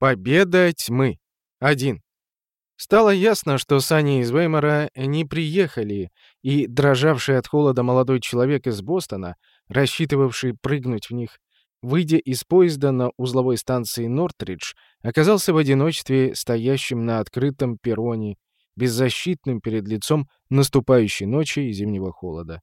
Победа тьмы. 1. Стало ясно, что сани из Веймара не приехали, и дрожавший от холода молодой человек из Бостона, рассчитывавший прыгнуть в них, выйдя из поезда на узловой станции Нортридж, оказался в одиночестве, стоящим на открытом перроне, беззащитным перед лицом наступающей ночи и зимнего холода.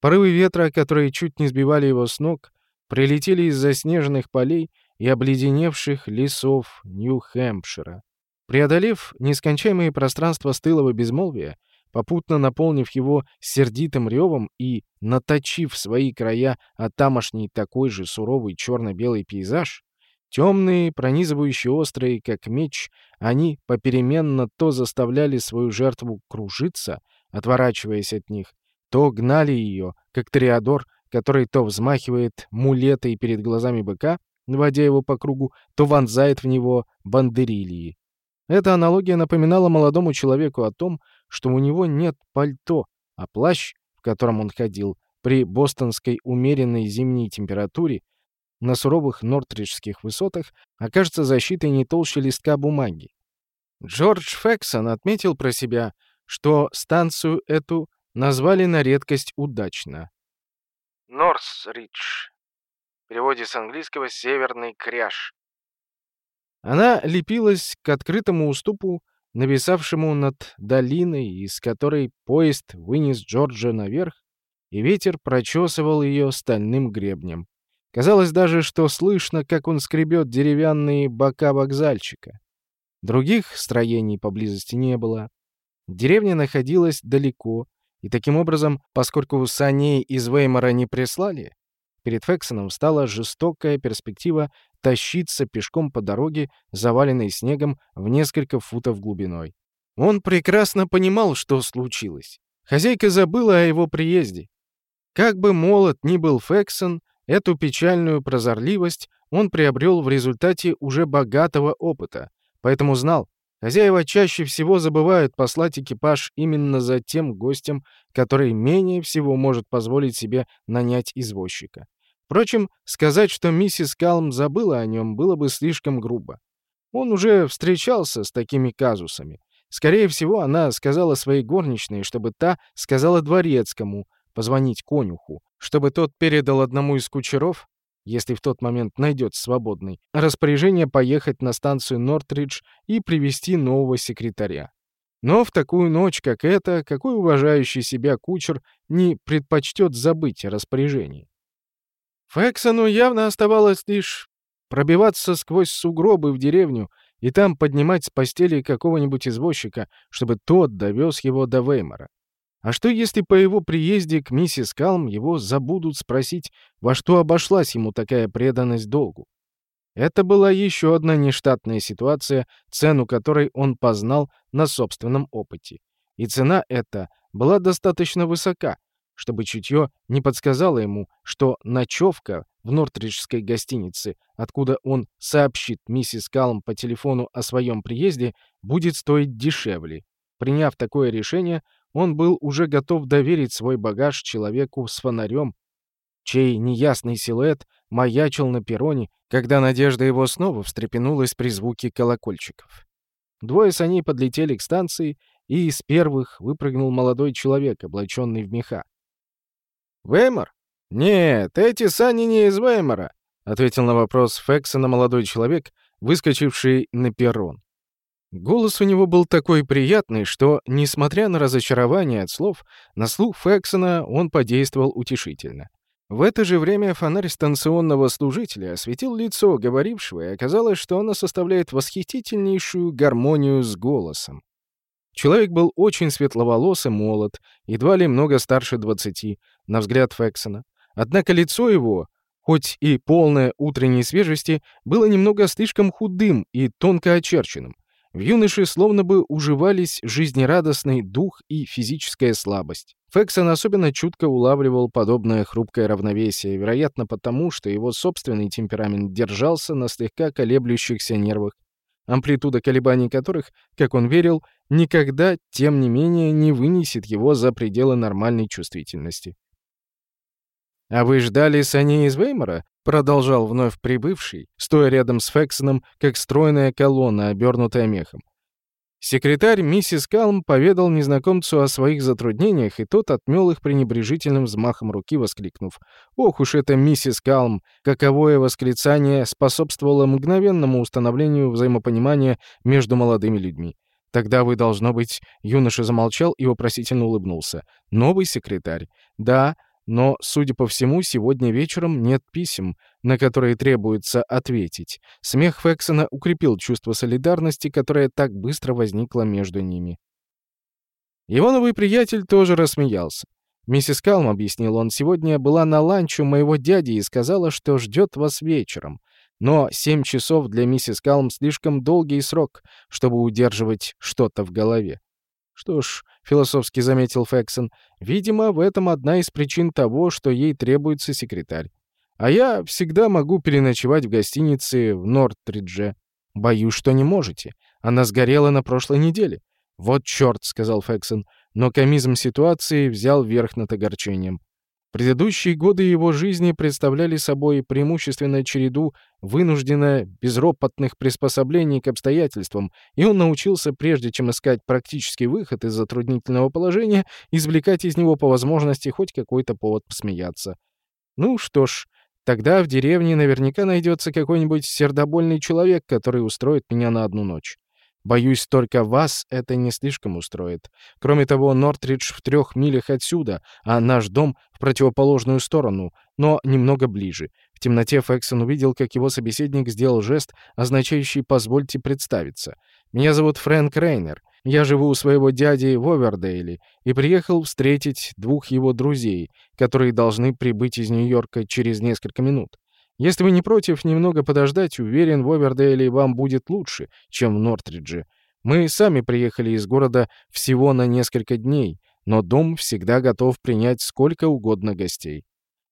Порывы ветра, которые чуть не сбивали его с ног, прилетели из заснеженных полей и обледеневших лесов Нью-Хэмпшира. Преодолев нескончаемые пространства стылого безмолвия, попутно наполнив его сердитым ревом и наточив свои края от тамошний такой же суровый черно-белый пейзаж, темные, пронизывающие острые, как меч, они попеременно то заставляли свою жертву кружиться, отворачиваясь от них, то гнали ее, как триадор, который то взмахивает мулетой перед глазами быка, наводя его по кругу, то вонзает в него бандерильи. Эта аналогия напоминала молодому человеку о том, что у него нет пальто, а плащ, в котором он ходил, при бостонской умеренной зимней температуре, на суровых нортриджских высотах окажется защитой не толще листка бумаги. Джордж Фексон отметил про себя, что станцию эту назвали на редкость удачно. Норсридж. В переводе с английского «северный кряж». Она лепилась к открытому уступу, нависавшему над долиной, из которой поезд вынес Джорджа наверх, и ветер прочесывал ее стальным гребнем. Казалось даже, что слышно, как он скребет деревянные бока вокзальчика. Других строений поблизости не было. Деревня находилась далеко, и таким образом, поскольку саней из Веймара не прислали, перед Фексоном стала жестокая перспектива тащиться пешком по дороге, заваленной снегом в несколько футов глубиной. Он прекрасно понимал, что случилось. Хозяйка забыла о его приезде. Как бы молод ни был Фексон, эту печальную прозорливость он приобрел в результате уже богатого опыта, поэтому знал, хозяева чаще всего забывают послать экипаж именно за тем гостем, который менее всего может позволить себе нанять извозчика. Впрочем, сказать, что миссис Калм забыла о нем, было бы слишком грубо. Он уже встречался с такими казусами. Скорее всего, она сказала своей горничной, чтобы та сказала дворецкому позвонить конюху, чтобы тот передал одному из кучеров, если в тот момент найдет свободный, распоряжение поехать на станцию Нортридж и привести нового секретаря. Но в такую ночь, как эта, какой уважающий себя кучер не предпочтет забыть о распоряжении? Фэксону явно оставалось лишь пробиваться сквозь сугробы в деревню и там поднимать с постели какого-нибудь извозчика, чтобы тот довез его до Веймара. А что, если по его приезде к миссис Калм его забудут спросить, во что обошлась ему такая преданность долгу? Это была еще одна нештатная ситуация, цену которой он познал на собственном опыте. И цена эта была достаточно высока, чтобы чутье не подсказало ему, что ночевка в Нортриджской гостинице, откуда он сообщит миссис Калм по телефону о своем приезде, будет стоить дешевле. Приняв такое решение, он был уже готов доверить свой багаж человеку с фонарем, чей неясный силуэт маячил на перроне, когда надежда его снова встрепенулась при звуке колокольчиков. Двое саней подлетели к станции, и из первых выпрыгнул молодой человек, облаченный в меха. «Веймар?» «Нет, эти сани не из Веймара», — ответил на вопрос Фексона молодой человек, выскочивший на перрон. Голос у него был такой приятный, что, несмотря на разочарование от слов, на слух Фексона он подействовал утешительно. В это же время фонарь станционного служителя осветил лицо говорившего, и оказалось, что оно составляет восхитительнейшую гармонию с голосом. Человек был очень светловолос и молод, едва ли много старше двадцати, на взгляд Фексона. Однако лицо его, хоть и полное утренней свежести, было немного слишком худым и тонко очерченным. В юноше словно бы уживались жизнерадостный дух и физическая слабость. Фексон особенно чутко улавливал подобное хрупкое равновесие, вероятно потому, что его собственный темперамент держался на слегка колеблющихся нервах амплитуда колебаний которых, как он верил, никогда, тем не менее, не вынесет его за пределы нормальной чувствительности. «А вы ждали саней из Веймара?» — продолжал вновь прибывший, стоя рядом с Фексоном, как стройная колонна, обернутая мехом. Секретарь миссис Калм поведал незнакомцу о своих затруднениях, и тот отмел их пренебрежительным взмахом руки, воскликнув. «Ох уж это миссис Калм!» Каковое восклицание способствовало мгновенному установлению взаимопонимания между молодыми людьми. Тогда вы, должно быть, юноша замолчал и вопросительно улыбнулся. «Новый секретарь?» «Да, но, судя по всему, сегодня вечером нет писем, на которые требуется ответить. Смех Фексона укрепил чувство солидарности, которое так быстро возникло между ними. Его новый приятель тоже рассмеялся. «Миссис Калм», — объяснил он, — «сегодня была на ланчу моего дяди и сказала, что ждет вас вечером. Но семь часов для миссис Калм слишком долгий срок, чтобы удерживать что-то в голове. Что ж, философски заметил Фексон, видимо, в этом одна из причин того, что ей требуется секретарь. А я всегда могу переночевать в гостинице в Нортридже. Боюсь, что не можете. Она сгорела на прошлой неделе. Вот чёрт, сказал Фексон, но комизм ситуации взял верх над огорчением. Предыдущие годы его жизни представляли собой преимущественно череду вынужденно безропотных приспособлений к обстоятельствам, и он научился, прежде чем искать практический выход из затруднительного положения, извлекать из него по возможности хоть какой-то повод посмеяться. Ну что ж, тогда в деревне наверняка найдется какой-нибудь сердобольный человек, который устроит меня на одну ночь. Боюсь, только вас это не слишком устроит. Кроме того, Нортридж в трех милях отсюда, а наш дом в противоположную сторону, но немного ближе. В темноте Фэксон увидел, как его собеседник сделал жест, означающий «позвольте представиться». «Меня зовут Фрэнк Рейнер. Я живу у своего дяди в Овердейле и приехал встретить двух его друзей, которые должны прибыть из Нью-Йорка через несколько минут. Если вы не против немного подождать, уверен, в Овердейле вам будет лучше, чем в Нортридже. Мы сами приехали из города всего на несколько дней, но дом всегда готов принять сколько угодно гостей.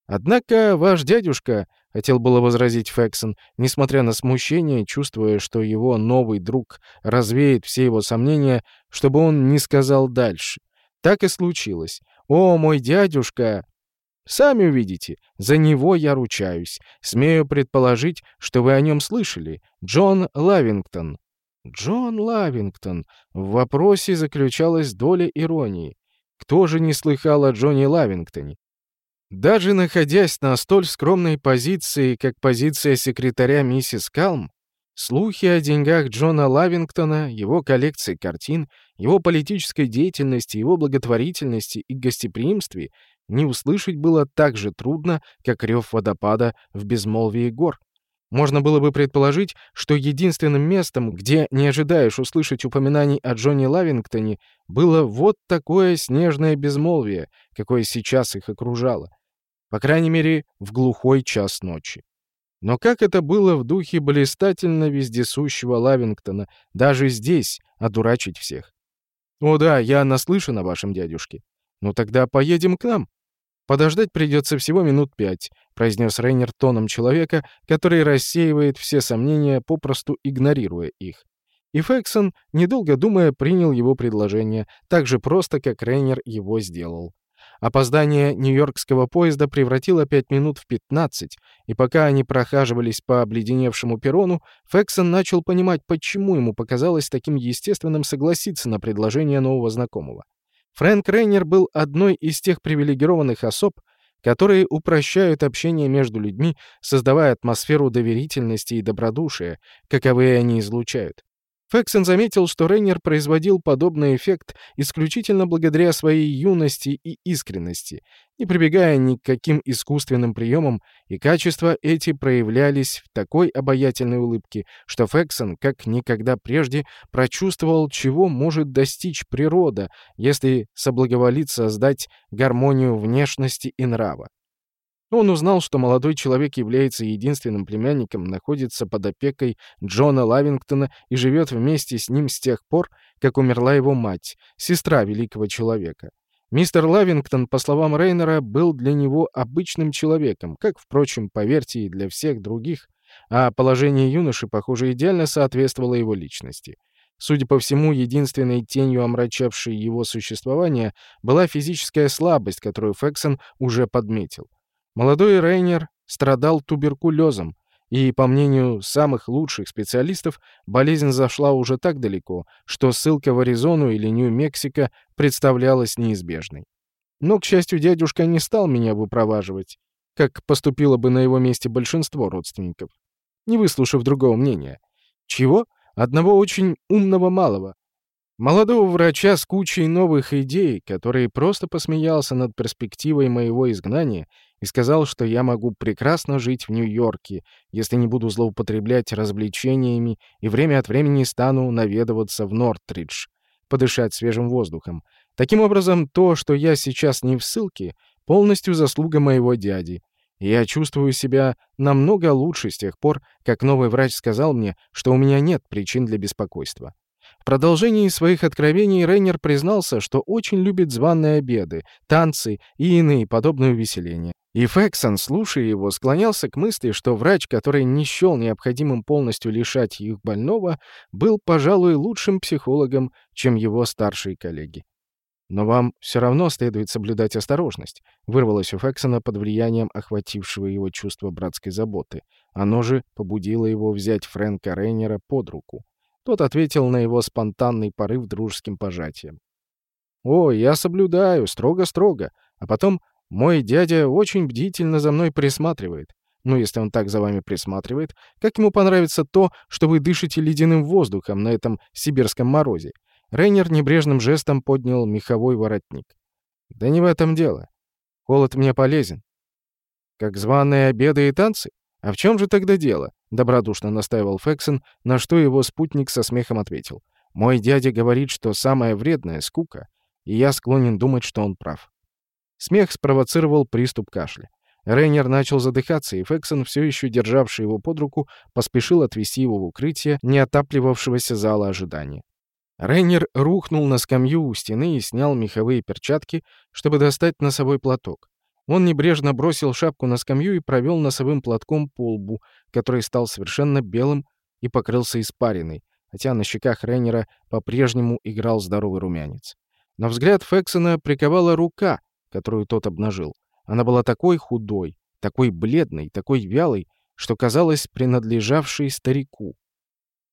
Однако ваш дядюшка, — хотел было возразить Фексон, несмотря на смущение, чувствуя, что его новый друг развеет все его сомнения, чтобы он не сказал дальше. Так и случилось. «О, мой дядюшка!» Сами увидите, за него я ручаюсь. Смею предположить, что вы о нем слышали. Джон Лавингтон». Джон Лавингтон. В вопросе заключалась доля иронии. Кто же не слыхал о Джоне Лавингтоне? Даже находясь на столь скромной позиции, как позиция секретаря миссис Калм, слухи о деньгах Джона Лавингтона, его коллекции картин, его политической деятельности, его благотворительности и гостеприимстве не услышать было так же трудно, как рев водопада в безмолвии гор. Можно было бы предположить, что единственным местом, где не ожидаешь услышать упоминаний о Джонни Лавингтоне, было вот такое снежное безмолвие, какое сейчас их окружало. По крайней мере, в глухой час ночи. Но как это было в духе блистательно вездесущего Лавингтона, даже здесь одурачить всех? «О да, я наслышан о вашем дядюшке. Ну тогда поедем к нам. «Подождать придется всего минут пять», — произнес Рейнер тоном человека, который рассеивает все сомнения, попросту игнорируя их. И Фексон, недолго думая, принял его предложение, так же просто, как Рейнер его сделал. Опоздание нью-йоркского поезда превратило пять минут в пятнадцать, и пока они прохаживались по обледеневшему перрону, Фексон начал понимать, почему ему показалось таким естественным согласиться на предложение нового знакомого. Фрэнк Рейнер был одной из тех привилегированных особ, которые упрощают общение между людьми, создавая атмосферу доверительности и добродушия, каковые они излучают. Фексон заметил, что Рейнер производил подобный эффект исключительно благодаря своей юности и искренности, не прибегая ни к каким искусственным приемам, и качества эти проявлялись в такой обаятельной улыбке, что Фексон, как никогда прежде, прочувствовал, чего может достичь природа, если соблаговолит создать гармонию внешности и нрава. Он узнал, что молодой человек является единственным племянником, находится под опекой Джона Лавингтона и живет вместе с ним с тех пор, как умерла его мать, сестра великого человека. Мистер Лавингтон, по словам Рейнера, был для него обычным человеком, как, впрочем, поверьте, и для всех других, а положение юноши, похоже, идеально соответствовало его личности. Судя по всему, единственной тенью, омрачавшей его существование, была физическая слабость, которую Фексон уже подметил. Молодой Рейнер страдал туберкулезом, и, по мнению самых лучших специалистов, болезнь зашла уже так далеко, что ссылка в Аризону или Нью-Мексико представлялась неизбежной. Но, к счастью, дядюшка не стал меня выпроваживать, как поступило бы на его месте большинство родственников, не выслушав другого мнения. Чего? Одного очень умного малого. Молодого врача с кучей новых идей, который просто посмеялся над перспективой моего изгнания и сказал, что я могу прекрасно жить в Нью-Йорке, если не буду злоупотреблять развлечениями и время от времени стану наведываться в Нортридж, подышать свежим воздухом. Таким образом, то, что я сейчас не в ссылке, полностью заслуга моего дяди. Я чувствую себя намного лучше с тех пор, как новый врач сказал мне, что у меня нет причин для беспокойства. В продолжении своих откровений Рейнер признался, что очень любит званые обеды, танцы и иные подобные увеселения. И Фексон, слушая его, склонялся к мысли, что врач, который не счел необходимым полностью лишать их больного, был, пожалуй, лучшим психологом, чем его старшие коллеги. «Но вам все равно следует соблюдать осторожность», — вырвалось у Фексона под влиянием охватившего его чувства братской заботы. Оно же побудило его взять Фрэнка Рейнера под руку. Тот ответил на его спонтанный порыв дружеским пожатием. «О, я соблюдаю, строго-строго. А потом мой дядя очень бдительно за мной присматривает. Ну, если он так за вами присматривает, как ему понравится то, что вы дышите ледяным воздухом на этом сибирском морозе?» Рейнер небрежным жестом поднял меховой воротник. «Да не в этом дело. Холод мне полезен. Как званые обеды и танцы? А в чем же тогда дело?» — добродушно настаивал Фексон, на что его спутник со смехом ответил. «Мой дядя говорит, что самое вредное — скука, и я склонен думать, что он прав». Смех спровоцировал приступ кашля. Рейнер начал задыхаться, и Фексон, все еще державший его под руку, поспешил отвести его в укрытие неотапливавшегося зала ожидания. Рейнер рухнул на скамью у стены и снял меховые перчатки, чтобы достать носовой платок. Он небрежно бросил шапку на скамью и провел носовым платком по лбу, который стал совершенно белым и покрылся испариной, хотя на щеках Рейнера по-прежнему играл здоровый румянец. Но взгляд Фексона приковала рука, которую тот обнажил. Она была такой худой, такой бледной, такой вялой, что казалось принадлежавшей старику.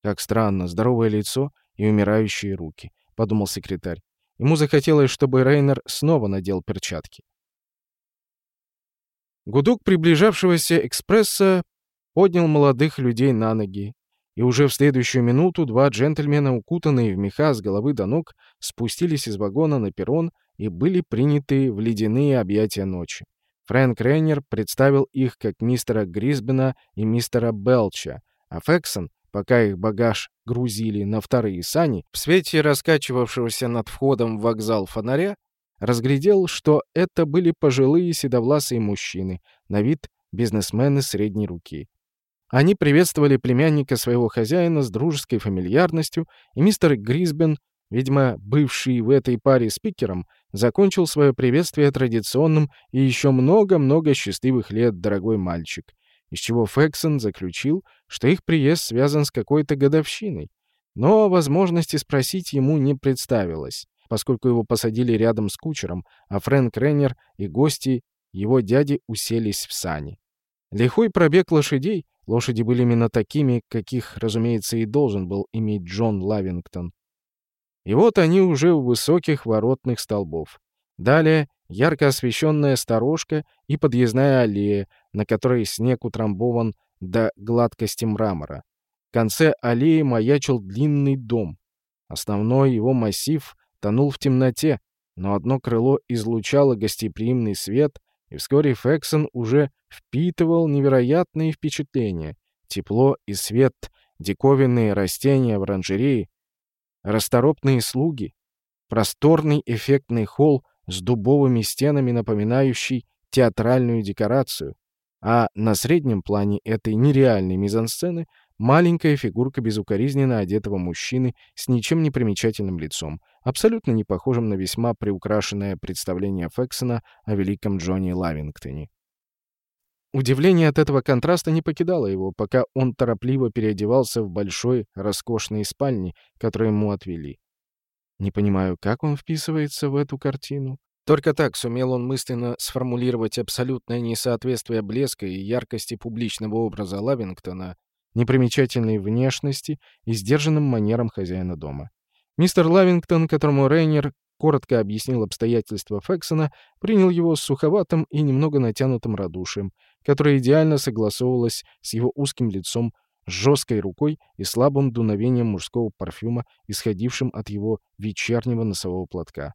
Как странно, здоровое лицо и умирающие руки, — подумал секретарь. Ему захотелось, чтобы Рейнер снова надел перчатки. Гудок приближавшегося экспресса поднял молодых людей на ноги, и уже в следующую минуту два джентльмена, укутанные в меха с головы до ног, спустились из вагона на перрон и были приняты в ледяные объятия ночи. Фрэнк Рейнер представил их как мистера Грисбена и мистера Белча, а Фексон, пока их багаж грузили на вторые сани, в свете раскачивавшегося над входом в вокзал фонаря, разглядел, что это были пожилые седовласые мужчины, на вид бизнесмены средней руки. Они приветствовали племянника своего хозяина с дружеской фамильярностью, и мистер Грисбен, видимо, бывший в этой паре спикером, закончил свое приветствие традиционным и еще много-много счастливых лет, дорогой мальчик, из чего Фексон заключил, что их приезд связан с какой-то годовщиной. Но возможности спросить ему не представилось, поскольку его посадили рядом с кучером, а Фрэнк Реннер и гости его дяди уселись в сани. Лихой пробег лошадей, лошади были именно такими, каких, разумеется, и должен был иметь Джон Лавингтон. И вот они уже у высоких воротных столбов. Далее ярко освещенная сторожка и подъездная аллея, на которой снег утрамбован до гладкости мрамора. В конце аллеи маячил длинный дом. Основной его массив тонул в темноте, но одно крыло излучало гостеприимный свет, и вскоре Фексон уже впитывал невероятные впечатления. Тепло и свет, диковинные растения в оранжерее, расторопные слуги, просторный эффектный холл с дубовыми стенами, напоминающий театральную декорацию, а на среднем плане этой нереальной мизансцены маленькая фигурка безукоризненно одетого мужчины с ничем не примечательным лицом, абсолютно не похожим на весьма приукрашенное представление Фексона о великом Джонни Лавингтоне. Удивление от этого контраста не покидало его, пока он торопливо переодевался в большой, роскошной спальне, которую ему отвели. Не понимаю, как он вписывается в эту картину. Только так сумел он мысленно сформулировать абсолютное несоответствие блеска и яркости публичного образа Лавингтона, непримечательной внешности и сдержанным манерам хозяина дома. Мистер Лавингтон, которому Рейнер коротко объяснил обстоятельства Фексона, принял его с суховатым и немного натянутым радушием, которое идеально согласовывалось с его узким лицом, жесткой рукой и слабым дуновением мужского парфюма, исходившим от его вечернего носового платка.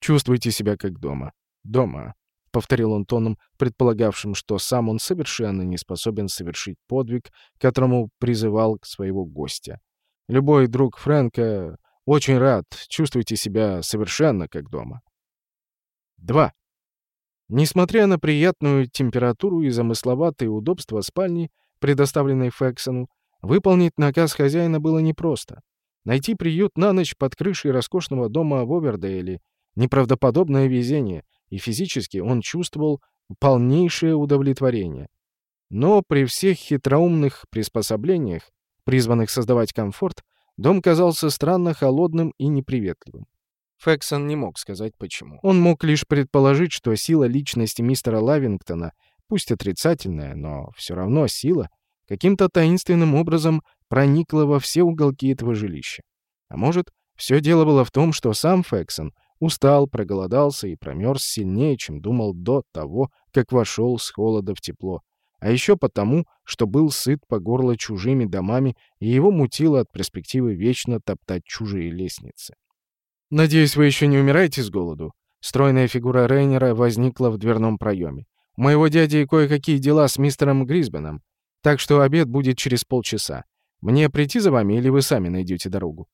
«Чувствуйте себя как дома. Дома», — повторил он тоном, предполагавшим, что сам он совершенно не способен совершить подвиг, которому призывал своего гостя. «Любой друг Фрэнка очень рад. Чувствуйте себя совершенно как дома». 2. Несмотря на приятную температуру и замысловатые удобства спальни, предоставленной Фэксону, выполнить наказ хозяина было непросто. Найти приют на ночь под крышей роскошного дома в Овердейле — неправдоподобное везение, и физически он чувствовал полнейшее удовлетворение. Но при всех хитроумных приспособлениях, призванных создавать комфорт, дом казался странно холодным и неприветливым. Фэксон не мог сказать почему. Он мог лишь предположить, что сила личности мистера Лавингтона, пусть отрицательная, но все равно сила, каким-то таинственным образом проникла во все уголки этого жилища. А может, все дело было в том, что сам Фэксон устал, проголодался и промерз сильнее, чем думал до того, как вошел с холода в тепло. А еще потому, что был сыт по горло чужими домами, и его мутило от перспективы вечно топтать чужие лестницы. «Надеюсь, вы еще не умираете с голоду?» Стройная фигура Рейнера возникла в дверном проеме. «У моего дяди кое-какие дела с мистером Грисбеном, так что обед будет через полчаса. Мне прийти за вами или вы сами найдете дорогу?»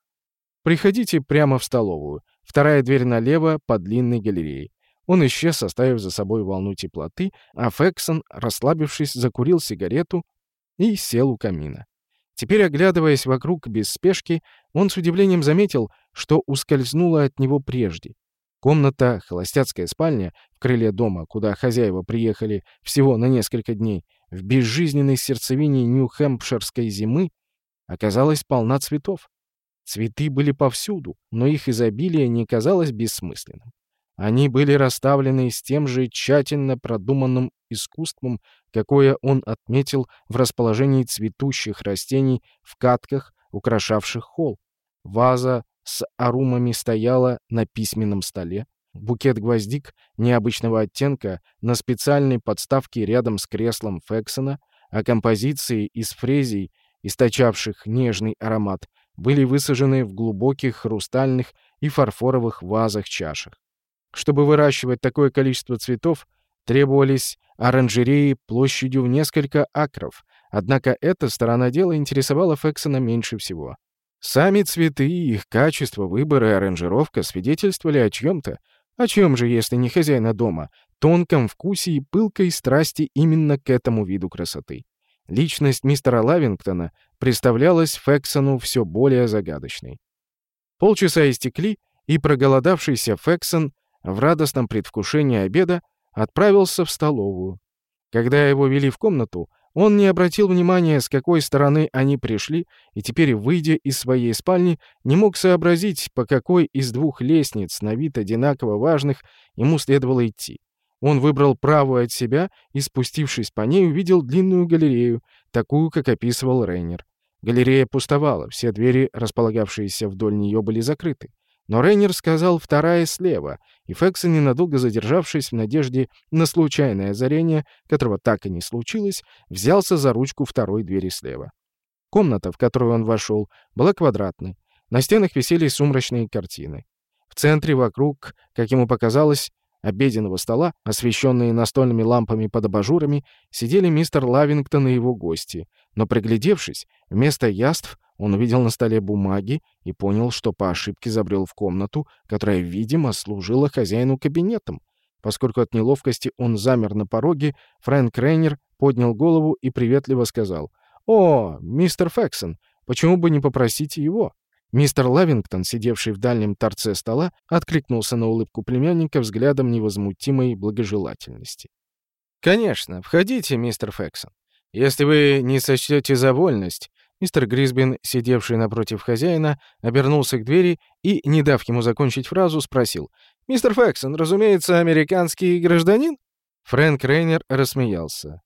«Приходите прямо в столовую. Вторая дверь налево по длинной галерее». Он исчез, оставив за собой волну теплоты, а Фексон, расслабившись, закурил сигарету и сел у камина. Теперь, оглядываясь вокруг без спешки, он с удивлением заметил, что ускользнуло от него прежде. Комната, холостяцкая спальня в крыле дома, куда хозяева приехали всего на несколько дней, в безжизненной сердцевине Нью-Хэмпширской зимы, оказалась полна цветов. Цветы были повсюду, но их изобилие не казалось бессмысленным. Они были расставлены с тем же тщательно продуманным искусством, какое он отметил в расположении цветущих растений в катках, украшавших холл. Ваза с арумами стояла на письменном столе. Букет гвоздик необычного оттенка на специальной подставке рядом с креслом Фексона, а композиции из фрезий, источавших нежный аромат, были высажены в глубоких хрустальных и фарфоровых вазах-чашах. Чтобы выращивать такое количество цветов, требовались оранжереи площадью в несколько акров, однако эта сторона дела интересовала Фексона меньше всего. Сами цветы, их качество, выбор и аранжировка свидетельствовали о чьем-то, о чем же, если не хозяина дома, тонком вкусе и пылкой страсти именно к этому виду красоты. Личность мистера Лавингтона представлялась Фексону все более загадочной. Полчаса истекли, и проголодавшийся Фексон в радостном предвкушении обеда отправился в столовую. Когда его вели в комнату, он не обратил внимания, с какой стороны они пришли, и теперь, выйдя из своей спальни, не мог сообразить, по какой из двух лестниц, на вид одинаково важных, ему следовало идти. Он выбрал правую от себя и, спустившись по ней, увидел длинную галерею, такую, как описывал Рейнер. Галерея пустовала, все двери, располагавшиеся вдоль нее, были закрыты. Но Рейнер сказал «вторая слева», и Фекса, ненадолго задержавшись в надежде на случайное озарение, которого так и не случилось, взялся за ручку второй двери слева. Комната, в которую он вошел, была квадратной. На стенах висели сумрачные картины. В центре, вокруг, как ему показалось, обеденного стола, освещенные настольными лампами под абажурами, сидели мистер Лавингтон и его гости. Но приглядевшись, вместо яств он увидел на столе бумаги и понял, что по ошибке забрел в комнату, которая, видимо, служила хозяину кабинетом. Поскольку от неловкости он замер на пороге, Фрэнк Рейнер поднял голову и приветливо сказал «О, мистер Фэксон, почему бы не попросить его?» Мистер Лавингтон, сидевший в дальнем торце стола, откликнулся на улыбку племянника взглядом невозмутимой благожелательности. «Конечно, входите, мистер Фэксон. Если вы не сочтете за вольность, Мистер Грисбин, сидевший напротив хозяина, обернулся к двери и, не дав ему закончить фразу, спросил, «Мистер Фэксон, разумеется, американский гражданин?» Фрэнк Рейнер рассмеялся.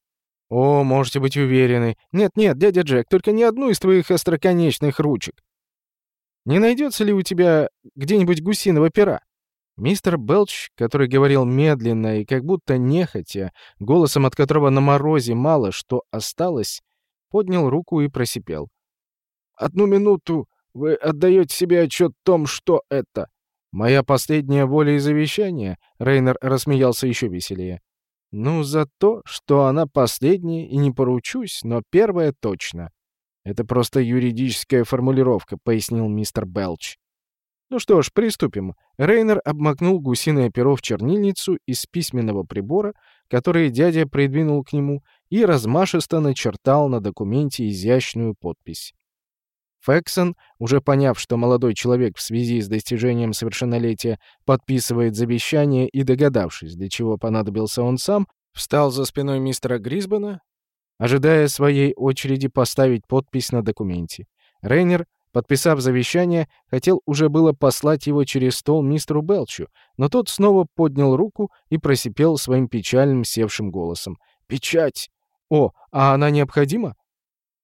«О, можете быть уверены. Нет-нет, дядя Джек, только не одну из твоих остроконечных ручек. Не найдется ли у тебя где-нибудь гусиного пера?» Мистер Белч, который говорил медленно и как будто нехотя, голосом от которого на морозе мало что осталось, поднял руку и просипел. «Одну минуту. Вы отдаете себе отчет в том, что это?» «Моя последняя воля и завещание?» — Рейнер рассмеялся еще веселее. «Ну, за то, что она последняя, и не поручусь, но первая точно». «Это просто юридическая формулировка», — пояснил мистер Белч. Ну что ж, приступим. Рейнер обмакнул гусиное перо в чернильницу из письменного прибора, который дядя придвинул к нему, и размашисто начертал на документе изящную подпись. Фэксон, уже поняв, что молодой человек в связи с достижением совершеннолетия подписывает завещание и догадавшись, для чего понадобился он сам, встал за спиной мистера Грисбена, ожидая своей очереди поставить подпись на документе. Рейнер Подписав завещание, хотел уже было послать его через стол мистеру Белчу, но тот снова поднял руку и просипел своим печальным севшим голосом. «Печать! О, а она необходима?»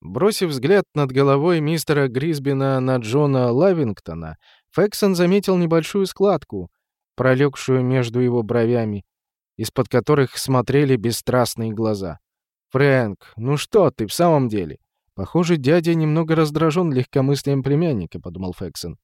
Бросив взгляд над головой мистера Грисбина на Джона Лавингтона, Фексон заметил небольшую складку, пролегшую между его бровями, из-под которых смотрели бесстрастные глаза. «Фрэнк, ну что ты в самом деле? «Похоже, дядя немного раздражен легкомыслием племянника», — подумал Фэксон.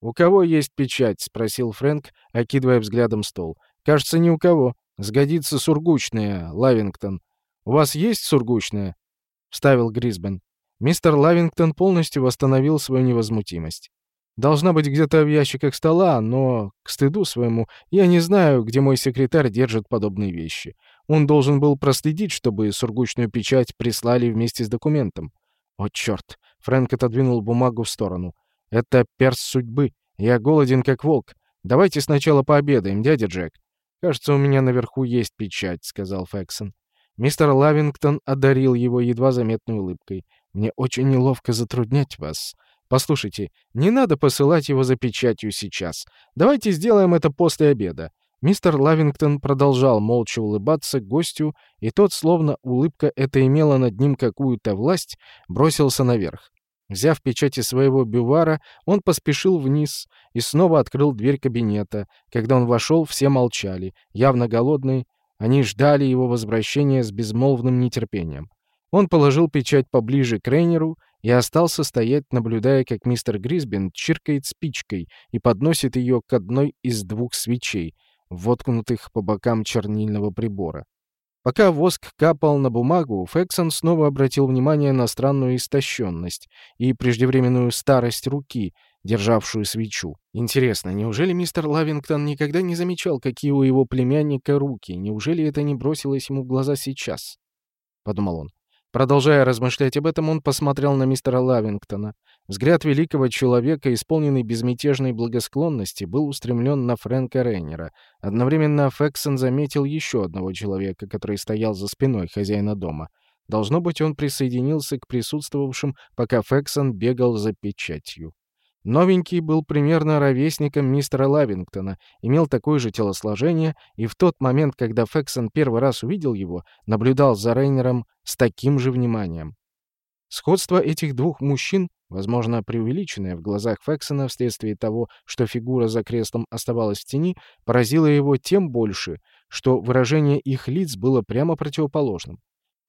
«У кого есть печать?» — спросил Фрэнк, окидывая взглядом стол. «Кажется, ни у кого. Сгодится сургучная, Лавингтон. У вас есть сургучная?» — вставил Грисбен. Мистер Лавингтон полностью восстановил свою невозмутимость. «Должна быть где-то в ящиках стола, но, к стыду своему, я не знаю, где мой секретарь держит подобные вещи. Он должен был проследить, чтобы сургучную печать прислали вместе с документом. О, черт! Фрэнк отодвинул бумагу в сторону. Это перс судьбы. Я голоден, как волк. Давайте сначала пообедаем, дядя Джек. Кажется, у меня наверху есть печать, сказал Фэксон. Мистер Лавингтон одарил его едва заметной улыбкой. Мне очень неловко затруднять вас. Послушайте, не надо посылать его за печатью сейчас. Давайте сделаем это после обеда. Мистер Лавингтон продолжал молча улыбаться гостю, и тот, словно улыбка эта имела над ним какую-то власть, бросился наверх. Взяв печати своего бювара, он поспешил вниз и снова открыл дверь кабинета. Когда он вошел, все молчали, явно голодные. Они ждали его возвращения с безмолвным нетерпением. Он положил печать поближе к Рейнеру и остался стоять, наблюдая, как мистер Грисбин чиркает спичкой и подносит ее к одной из двух свечей, воткнутых по бокам чернильного прибора. Пока воск капал на бумагу, Фексон снова обратил внимание на странную истощенность и преждевременную старость руки, державшую свечу. Интересно, неужели мистер Лавингтон никогда не замечал, какие у его племянника руки? Неужели это не бросилось ему в глаза сейчас? Подумал он. Продолжая размышлять об этом, он посмотрел на мистера Лавингтона. Взгляд великого человека, исполненный безмятежной благосклонности, был устремлен на Фрэнка Рейнера. Одновременно Фексон заметил еще одного человека, который стоял за спиной хозяина дома. Должно быть, он присоединился к присутствовавшим, пока Фексон бегал за печатью. Новенький был примерно ровесником мистера Лавингтона, имел такое же телосложение, и в тот момент, когда Фексон первый раз увидел его, наблюдал за Рейнером с таким же вниманием. Сходство этих двух мужчин, возможно, преувеличенное в глазах Фексона вследствие того, что фигура за креслом оставалась в тени, поразило его тем больше, что выражение их лиц было прямо противоположным.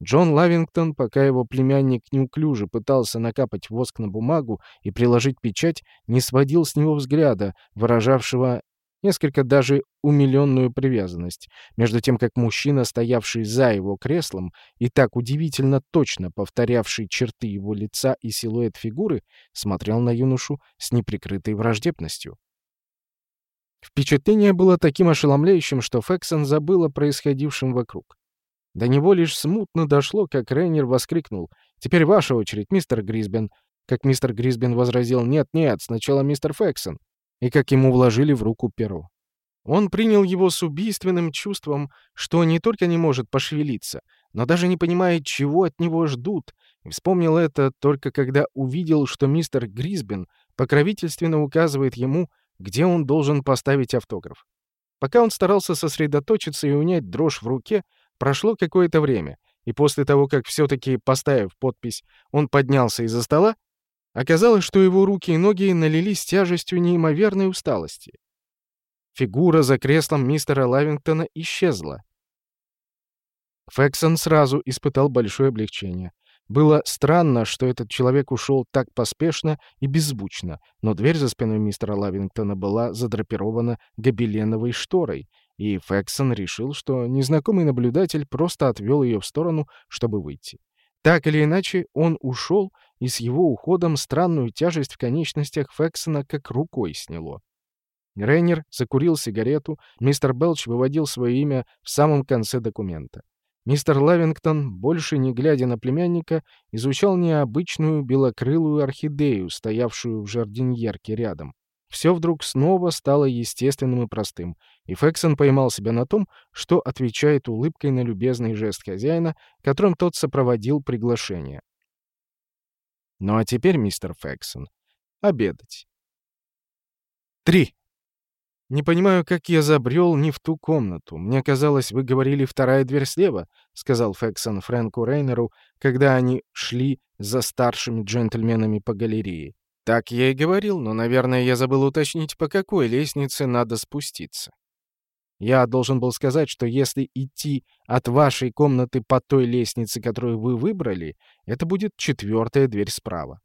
Джон Лавингтон, пока его племянник неуклюже пытался накапать воск на бумагу и приложить печать, не сводил с него взгляда, выражавшего несколько даже умиленную привязанность, между тем как мужчина, стоявший за его креслом и так удивительно точно повторявший черты его лица и силуэт фигуры, смотрел на юношу с неприкрытой враждебностью. Впечатление было таким ошеломляющим, что Фексон забыл о происходившем вокруг. До него лишь смутно дошло, как Рейнер воскликнул. «Теперь ваша очередь, мистер Грисбен». Как мистер Грисбен возразил «Нет-нет, сначала мистер Фексон». И как ему вложили в руку перо. Он принял его с убийственным чувством, что не только не может пошевелиться, но даже не понимает, чего от него ждут, и вспомнил это только когда увидел, что мистер Грисбен покровительственно указывает ему, где он должен поставить автограф. Пока он старался сосредоточиться и унять дрожь в руке, прошло какое-то время, и после того, как все-таки, поставив подпись, он поднялся из-за стола, оказалось, что его руки и ноги налились тяжестью неимоверной усталости. Фигура за креслом мистера Лавингтона исчезла. Фэксон сразу испытал большое облегчение. Было странно, что этот человек ушел так поспешно и беззвучно, но дверь за спиной мистера Лавингтона была задрапирована гобеленовой шторой, и Фэксон решил, что незнакомый наблюдатель просто отвел ее в сторону, чтобы выйти. Так или иначе, он ушел, и с его уходом странную тяжесть в конечностях Фэксона как рукой сняло. Рейнер закурил сигарету, мистер Белч выводил свое имя в самом конце документа. Мистер Лавингтон, больше не глядя на племянника, изучал необычную белокрылую орхидею, стоявшую в жардиньерке рядом. Все вдруг снова стало естественным и простым, и Фексон поймал себя на том, что отвечает улыбкой на любезный жест хозяина, которым тот сопроводил приглашение. «Ну а теперь, мистер Фексон, обедать». «Три!» «Не понимаю, как я забрел не в ту комнату. Мне казалось, вы говорили «вторая дверь слева», — сказал Фексон Фрэнку Рейнеру, когда они шли за старшими джентльменами по галерее. «Так я и говорил, но, наверное, я забыл уточнить, по какой лестнице надо спуститься. Я должен был сказать, что если идти от вашей комнаты по той лестнице, которую вы выбрали, это будет четвертая дверь справа.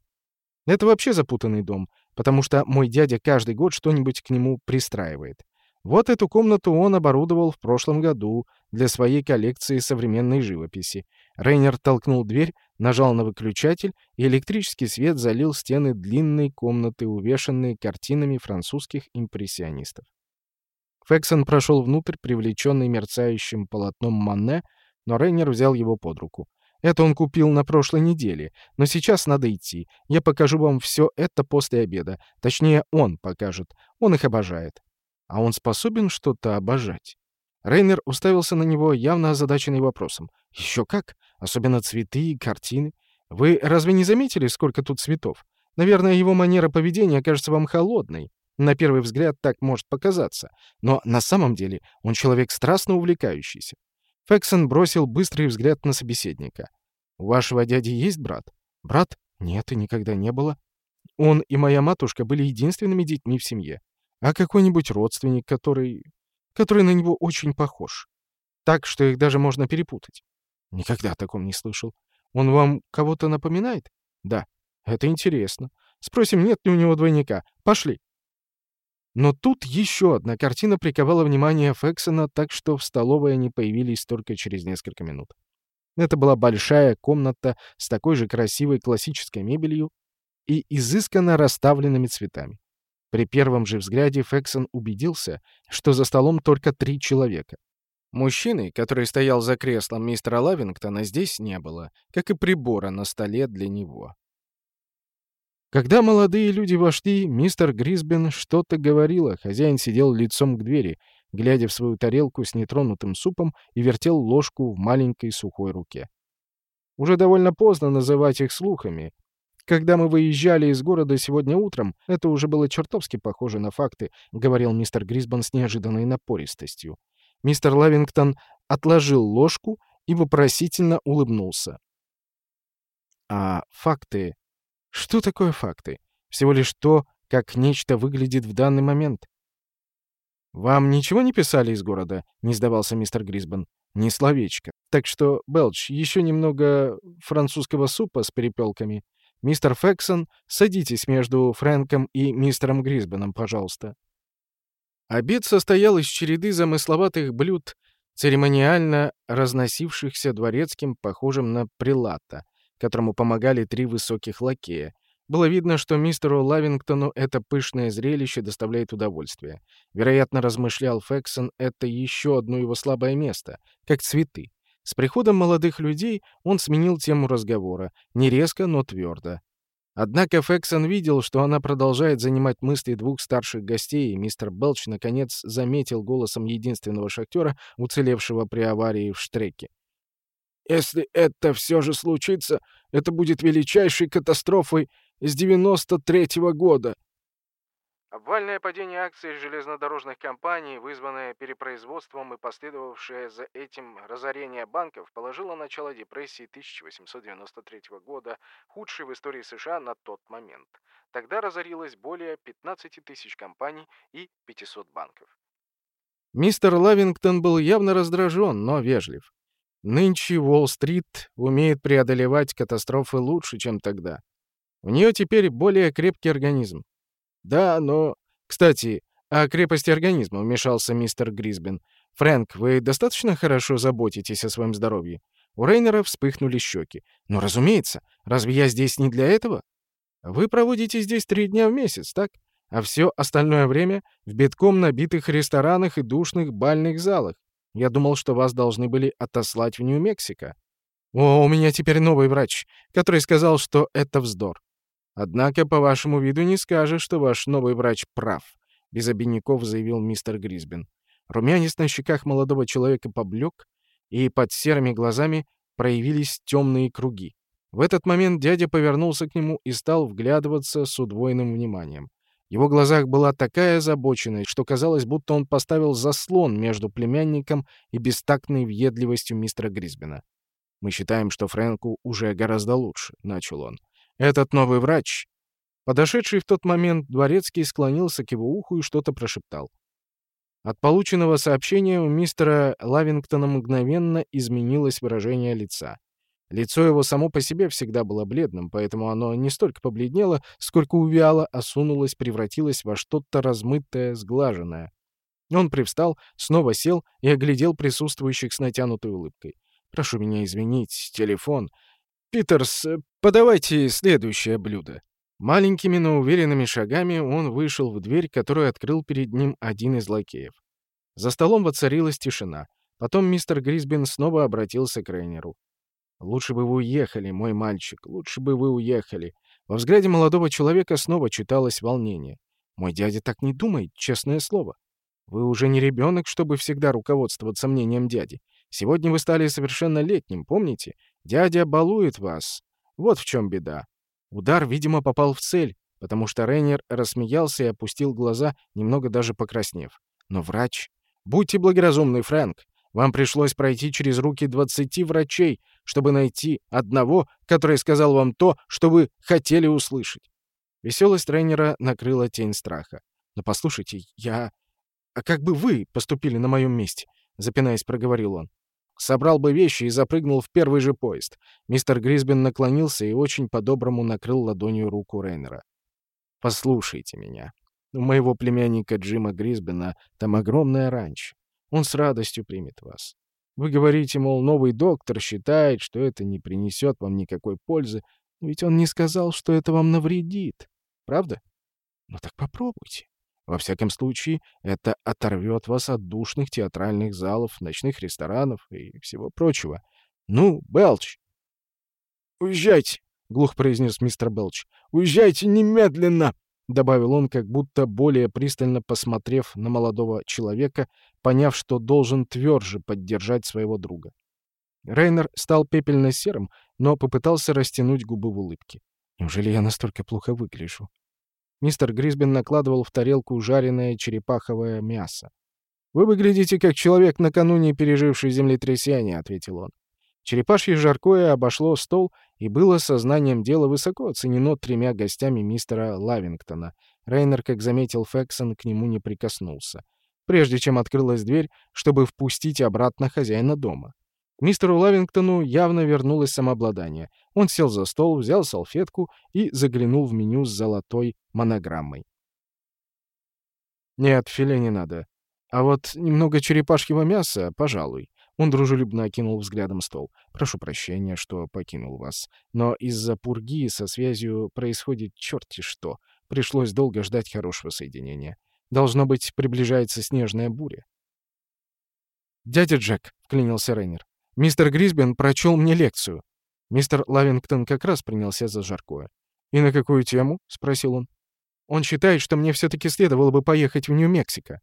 Это вообще запутанный дом потому что мой дядя каждый год что-нибудь к нему пристраивает. Вот эту комнату он оборудовал в прошлом году для своей коллекции современной живописи. Рейнер толкнул дверь, нажал на выключатель, и электрический свет залил стены длинной комнаты, увешанные картинами французских импрессионистов. Фексон прошел внутрь, привлеченный мерцающим полотном Манне, но Рейнер взял его под руку. Это он купил на прошлой неделе, но сейчас надо идти. Я покажу вам все это после обеда. Точнее, он покажет. Он их обожает. А он способен что-то обожать? Рейнер уставился на него, явно озадаченный вопросом. Еще как? Особенно цветы и картины. Вы разве не заметили, сколько тут цветов? Наверное, его манера поведения кажется вам холодной. На первый взгляд так может показаться. Но на самом деле он человек страстно увлекающийся. Фексон бросил быстрый взгляд на собеседника. «У вашего дяди есть брат?» «Брат? Нет, и никогда не было. Он и моя матушка были единственными детьми в семье. А какой-нибудь родственник, который... который на него очень похож. Так, что их даже можно перепутать. Никогда о таком не слышал. Он вам кого-то напоминает? Да. Это интересно. Спросим, нет ли у него двойника. Пошли. Но тут еще одна картина приковала внимание Фексона, так что в столовой они появились только через несколько минут. Это была большая комната с такой же красивой классической мебелью и изысканно расставленными цветами. При первом же взгляде Фексон убедился, что за столом только три человека. Мужчины, который стоял за креслом мистера Лавингтона, здесь не было, как и прибора на столе для него. Когда молодые люди вошли, мистер Грисбен что-то говорил, а хозяин сидел лицом к двери, глядя в свою тарелку с нетронутым супом и вертел ложку в маленькой сухой руке. Уже довольно поздно называть их слухами. Когда мы выезжали из города сегодня утром, это уже было чертовски похоже на факты, говорил мистер Грисбен с неожиданной напористостью. Мистер Лавингтон отложил ложку и вопросительно улыбнулся. А факты что такое факты? Всего лишь то, как нечто выглядит в данный момент. «Вам ничего не писали из города?» — не сдавался мистер Грисбен. «Ни словечко. Так что, Белч, еще немного французского супа с перепелками. Мистер Фексон, садитесь между Фрэнком и мистером Грисбеном, пожалуйста». Обед состоял из череды замысловатых блюд, церемониально разносившихся дворецким, похожим на прилата, которому помогали три высоких лакея. Было видно, что мистеру Лавингтону это пышное зрелище доставляет удовольствие. Вероятно, размышлял Фексон, это еще одно его слабое место, как цветы. С приходом молодых людей он сменил тему разговора, не резко, но твердо. Однако Фексон видел, что она продолжает занимать мысли двух старших гостей, и мистер Белч наконец заметил голосом единственного шахтера, уцелевшего при аварии в Штреке. Если это все же случится, это будет величайшей катастрофой с 93-го года. Обвальное падение акций железнодорожных компаний, вызванное перепроизводством и последовавшее за этим разорение банков, положило начало депрессии 1893 года, худшей в истории США на тот момент. Тогда разорилось более 15 тысяч компаний и 500 банков. Мистер Лавингтон был явно раздражен, но вежлив. Нынче Уолл-стрит умеет преодолевать катастрофы лучше, чем тогда. У нее теперь более крепкий организм. «Да, но...» «Кстати, о крепости организма», — вмешался мистер Грисбен. «Фрэнк, вы достаточно хорошо заботитесь о своем здоровье?» У Рейнера вспыхнули щеки. «Ну, разумеется. Разве я здесь не для этого?» «Вы проводите здесь три дня в месяц, так? А все остальное время в битком набитых ресторанах и душных бальных залах. Я думал, что вас должны были отослать в Нью-Мексико. О, у меня теперь новый врач, который сказал, что это вздор. Однако по вашему виду не скажешь, что ваш новый врач прав, без обиняков заявил мистер Грисбен. Румянец на щеках молодого человека поблек, и под серыми глазами проявились темные круги. В этот момент дядя повернулся к нему и стал вглядываться с удвоенным вниманием. Его глазах была такая озабоченность, что казалось, будто он поставил заслон между племянником и бестактной въедливостью мистера Грисбена. «Мы считаем, что Фрэнку уже гораздо лучше», — начал он. Этот новый врач...» Подошедший в тот момент дворецкий склонился к его уху и что-то прошептал. От полученного сообщения у мистера Лавингтона мгновенно изменилось выражение лица. Лицо его само по себе всегда было бледным, поэтому оно не столько побледнело, сколько увяло, осунулось, превратилось во что-то размытое, сглаженное. Он привстал, снова сел и оглядел присутствующих с натянутой улыбкой. «Прошу меня извинить, телефон. «Питерс, э, подавайте следующее блюдо». Маленькими, но уверенными шагами он вышел в дверь, которую открыл перед ним один из лакеев. За столом воцарилась тишина. Потом мистер Грисбин снова обратился к Рейнеру. «Лучше бы вы уехали, мой мальчик, лучше бы вы уехали». Во взгляде молодого человека снова читалось волнение. «Мой дядя так не думает, честное слово. Вы уже не ребенок, чтобы всегда руководствоваться мнением дяди. Сегодня вы стали совершеннолетним, помните? Дядя балует вас. Вот в чем беда. Удар, видимо, попал в цель, потому что Рейнер рассмеялся и опустил глаза, немного даже покраснев. Но врач... Будьте благоразумны, Фрэнк. Вам пришлось пройти через руки 20 врачей, чтобы найти одного, который сказал вам то, что вы хотели услышать. Веселость тренера накрыла тень страха. «Но послушайте, я... А как бы вы поступили на моем месте?» — запинаясь, проговорил он. Собрал бы вещи и запрыгнул в первый же поезд. Мистер Грисбен наклонился и очень по-доброму накрыл ладонью руку Рейнера. «Послушайте меня. У моего племянника Джима Грисбена там огромное ранчо. Он с радостью примет вас. Вы говорите, мол, новый доктор считает, что это не принесет вам никакой пользы, ведь он не сказал, что это вам навредит. Правда? Ну так попробуйте. Во всяком случае, это оторвет вас от душных театральных залов, ночных ресторанов и всего прочего. Ну, Белч!» «Уезжайте!» — глух произнес мистер Белч. «Уезжайте немедленно!» — добавил он, как будто более пристально посмотрев на молодого человека, поняв, что должен тверже поддержать своего друга. Рейнер стал пепельно-серым, но попытался растянуть губы в улыбке. «Неужели я настолько плохо выгляжу?» Мистер Грисбин накладывал в тарелку жареное черепаховое мясо. «Вы выглядите как человек, накануне переживший землетрясение», — ответил он. Черепашье жаркое обошло стол и было сознанием дела высоко оценено тремя гостями мистера Лавингтона. Рейнер, как заметил Фексон, к нему не прикоснулся. Прежде чем открылась дверь, чтобы впустить обратно хозяина дома. Мистеру Лавингтону явно вернулось самообладание. Он сел за стол, взял салфетку и заглянул в меню с золотой монограммой. «Нет, филе не надо. А вот немного черепашьего мяса, пожалуй». Он дружелюбно окинул взглядом стол. «Прошу прощения, что покинул вас. Но из-за пурги со связью происходит черти что. Пришлось долго ждать хорошего соединения. Должно быть, приближается снежная буря». «Дядя Джек», — вклинился Рейнер, Мистер Грисбен прочел мне лекцию. Мистер Лавингтон как раз принялся за жаркое. «И на какую тему?» — спросил он. «Он считает, что мне все-таки следовало бы поехать в Нью-Мексико.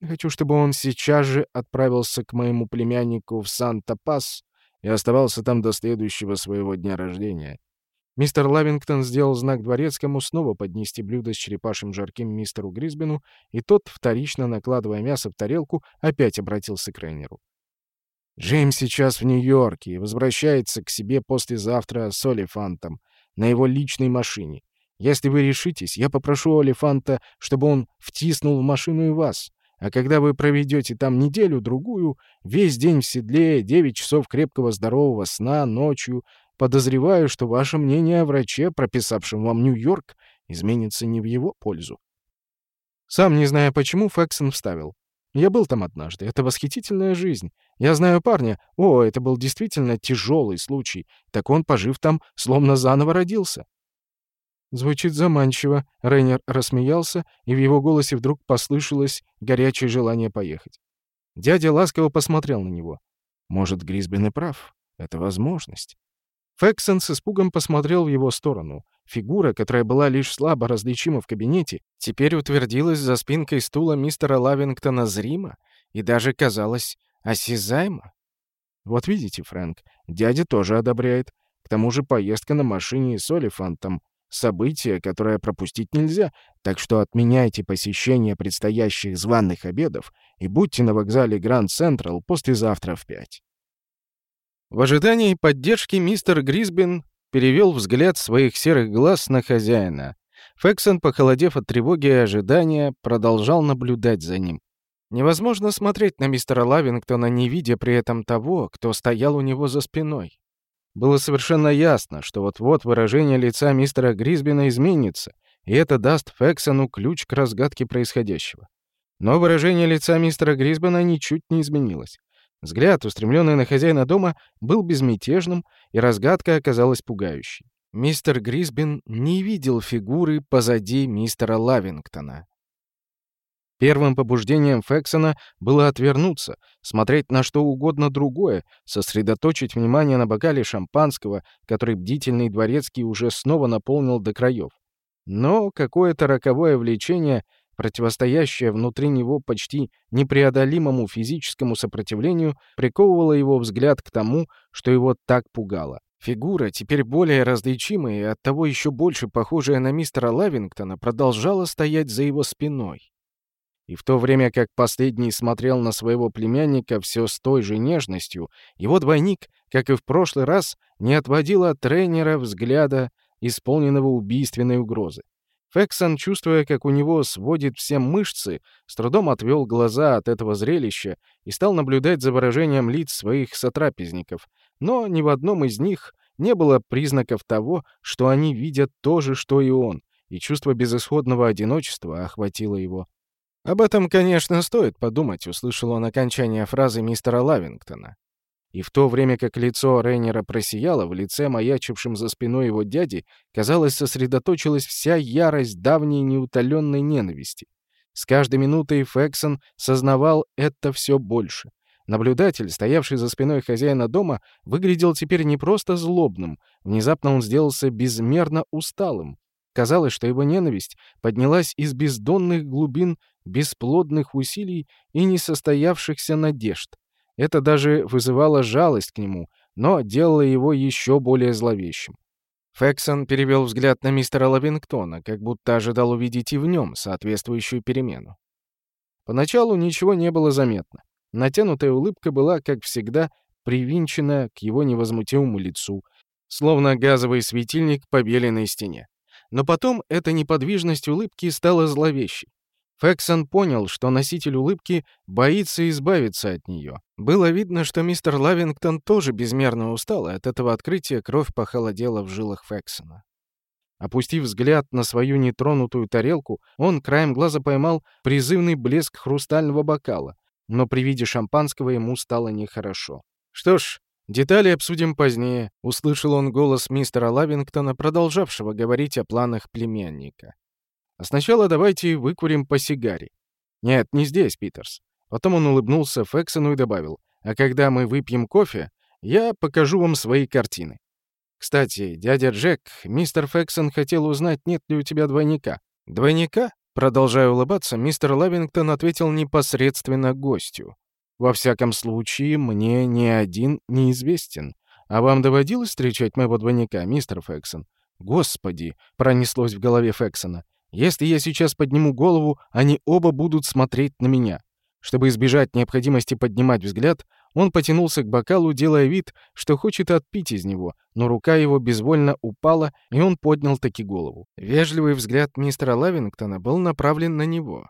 Хочу, чтобы он сейчас же отправился к моему племяннику в Санта-Пас и оставался там до следующего своего дня рождения. Мистер Лавингтон сделал знак дворецкому снова поднести блюдо с черепашьим жарким мистеру Грисбину, и тот, вторично накладывая мясо в тарелку, опять обратился к Рейнеру. «Джеймс сейчас в Нью-Йорке и возвращается к себе послезавтра с Олифантом на его личной машине. Если вы решитесь, я попрошу Олифанта, чтобы он втиснул в машину и вас. А когда вы проведете там неделю-другую, весь день в седле, 9 часов крепкого здорового сна ночью, подозреваю, что ваше мнение о враче, прописавшем вам Нью-Йорк, изменится не в его пользу. Сам не зная почему, Фэксон вставил. Я был там однажды. Это восхитительная жизнь. Я знаю парня. О, это был действительно тяжелый случай. Так он, пожив там, словно заново родился. Звучит заманчиво. Рейнер рассмеялся, и в его голосе вдруг послышалось горячее желание поехать. Дядя ласково посмотрел на него. Может, Грисбен и прав. Это возможность. Фэксон с испугом посмотрел в его сторону. Фигура, которая была лишь слабо различима в кабинете, теперь утвердилась за спинкой стула мистера Лавингтона зримо и даже казалось осязаемо. Вот видите, Фрэнк, дядя тоже одобряет. К тому же поездка на машине с Олифантом Событие, которое пропустить нельзя, так что отменяйте посещение предстоящих званых обедов и будьте на вокзале Гранд Централ послезавтра в пять. В ожидании поддержки мистер Грисбин перевел взгляд своих серых глаз на хозяина. Фексон, похолодев от тревоги и ожидания, продолжал наблюдать за ним. Невозможно смотреть на мистера Лавингтона, не видя при этом того, кто стоял у него за спиной. Было совершенно ясно, что вот-вот выражение лица мистера Грисбина изменится, и это даст Фексону ключ к разгадке происходящего. Но выражение лица мистера Грисбина ничуть не изменилось. Взгляд, устремленный на хозяина дома, был безмятежным, и разгадка оказалась пугающей. Мистер Грисбин не видел фигуры позади мистера Лавингтона. Первым побуждением Фексона было отвернуться, смотреть на что угодно другое, сосредоточить внимание на бокале шампанского, который бдительный дворецкий уже снова наполнил до краев. Но какое-то роковое влечение, противостоящее внутри него почти непреодолимому физическому сопротивлению, приковывало его взгляд к тому, что его так пугало. Фигура, теперь более различимая и оттого еще больше похожая на мистера Лавингтона, продолжала стоять за его спиной. И в то время как последний смотрел на своего племянника все с той же нежностью, его двойник, как и в прошлый раз, не отводил от тренера взгляда, исполненного убийственной угрозы. Фексон, чувствуя, как у него сводит все мышцы, с трудом отвел глаза от этого зрелища и стал наблюдать за выражением лиц своих сотрапезников, но ни в одном из них не было признаков того, что они видят то же, что и он, и чувство безысходного одиночества охватило его. «Об этом, конечно, стоит подумать», — услышал он окончание фразы мистера Лавингтона. И в то время как лицо Рейнера просияло, в лице, маячившем за спиной его дяди, казалось, сосредоточилась вся ярость давней неутоленной ненависти. С каждой минутой Фексон сознавал это все больше. Наблюдатель, стоявший за спиной хозяина дома, выглядел теперь не просто злобным, внезапно он сделался безмерно усталым. Казалось, что его ненависть поднялась из бездонных глубин бесплодных усилий и несостоявшихся надежд. Это даже вызывало жалость к нему, но делало его еще более зловещим. Фексон перевел взгляд на мистера Лавингтона, как будто ожидал увидеть и в нем соответствующую перемену. Поначалу ничего не было заметно. Натянутая улыбка была, как всегда, привинчена к его невозмутимому лицу, словно газовый светильник по беленой стене. Но потом эта неподвижность улыбки стала зловещей. Фэксон понял, что носитель улыбки боится избавиться от нее. Было видно, что мистер Лавингтон тоже безмерно устал, и от этого открытия кровь похолодела в жилах Фэксона. Опустив взгляд на свою нетронутую тарелку, он краем глаза поймал призывный блеск хрустального бокала, но при виде шампанского ему стало нехорошо. «Что ж, детали обсудим позднее», — услышал он голос мистера Лавингтона, продолжавшего говорить о планах племянника. А сначала давайте выкурим по сигаре. Нет, не здесь, Питерс. Потом он улыбнулся Фексону и добавил, а когда мы выпьем кофе, я покажу вам свои картины. Кстати, дядя Джек, мистер Фексон хотел узнать, нет ли у тебя двойника. Двойника? Продолжая улыбаться, мистер Лавингтон ответил непосредственно гостю. «Во всяком случае, мне ни один неизвестен. А вам доводилось встречать моего двойника, мистер Фексон? «Господи!» — пронеслось в голове Фексона. «Если я сейчас подниму голову, они оба будут смотреть на меня». Чтобы избежать необходимости поднимать взгляд, он потянулся к бокалу, делая вид, что хочет отпить из него, но рука его безвольно упала, и он поднял таки голову. Вежливый взгляд мистера Лавингтона был направлен на него.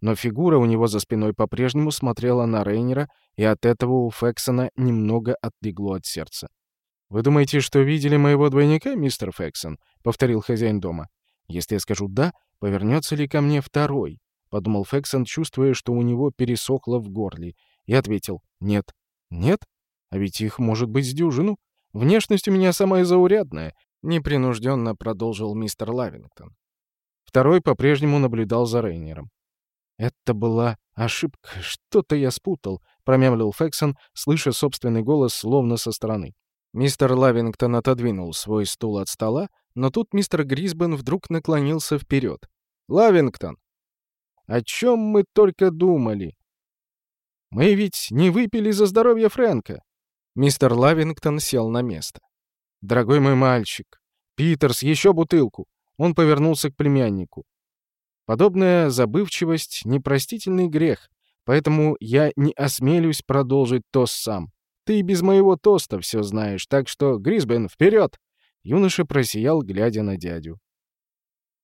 Но фигура у него за спиной по-прежнему смотрела на Рейнера, и от этого у Фексона немного отлегло от сердца. «Вы думаете, что видели моего двойника, мистер Фексон?» — повторил хозяин дома. «Если я скажу «да», повернется ли ко мне второй?» — подумал Фексон, чувствуя, что у него пересохло в горле, и ответил «нет». «Нет? А ведь их может быть с дюжину. Внешность у меня самая заурядная», — непринужденно продолжил мистер Лавингтон. Второй по-прежнему наблюдал за Рейнером. «Это была ошибка. Что-то я спутал», — промямлил Фексон, слыша собственный голос словно со стороны. Мистер Лавингтон отодвинул свой стул от стола, но тут мистер Грисбен вдруг наклонился вперед. «Лавингтон, о чем мы только думали? Мы ведь не выпили за здоровье Фрэнка!» Мистер Лавингтон сел на место. «Дорогой мой мальчик, Питерс, еще бутылку!» Он повернулся к племяннику. Подобная забывчивость — непростительный грех, поэтому я не осмелюсь продолжить тост сам. Ты без моего тоста все знаешь, так что, Грисбен, вперед!» Юноша просиял, глядя на дядю.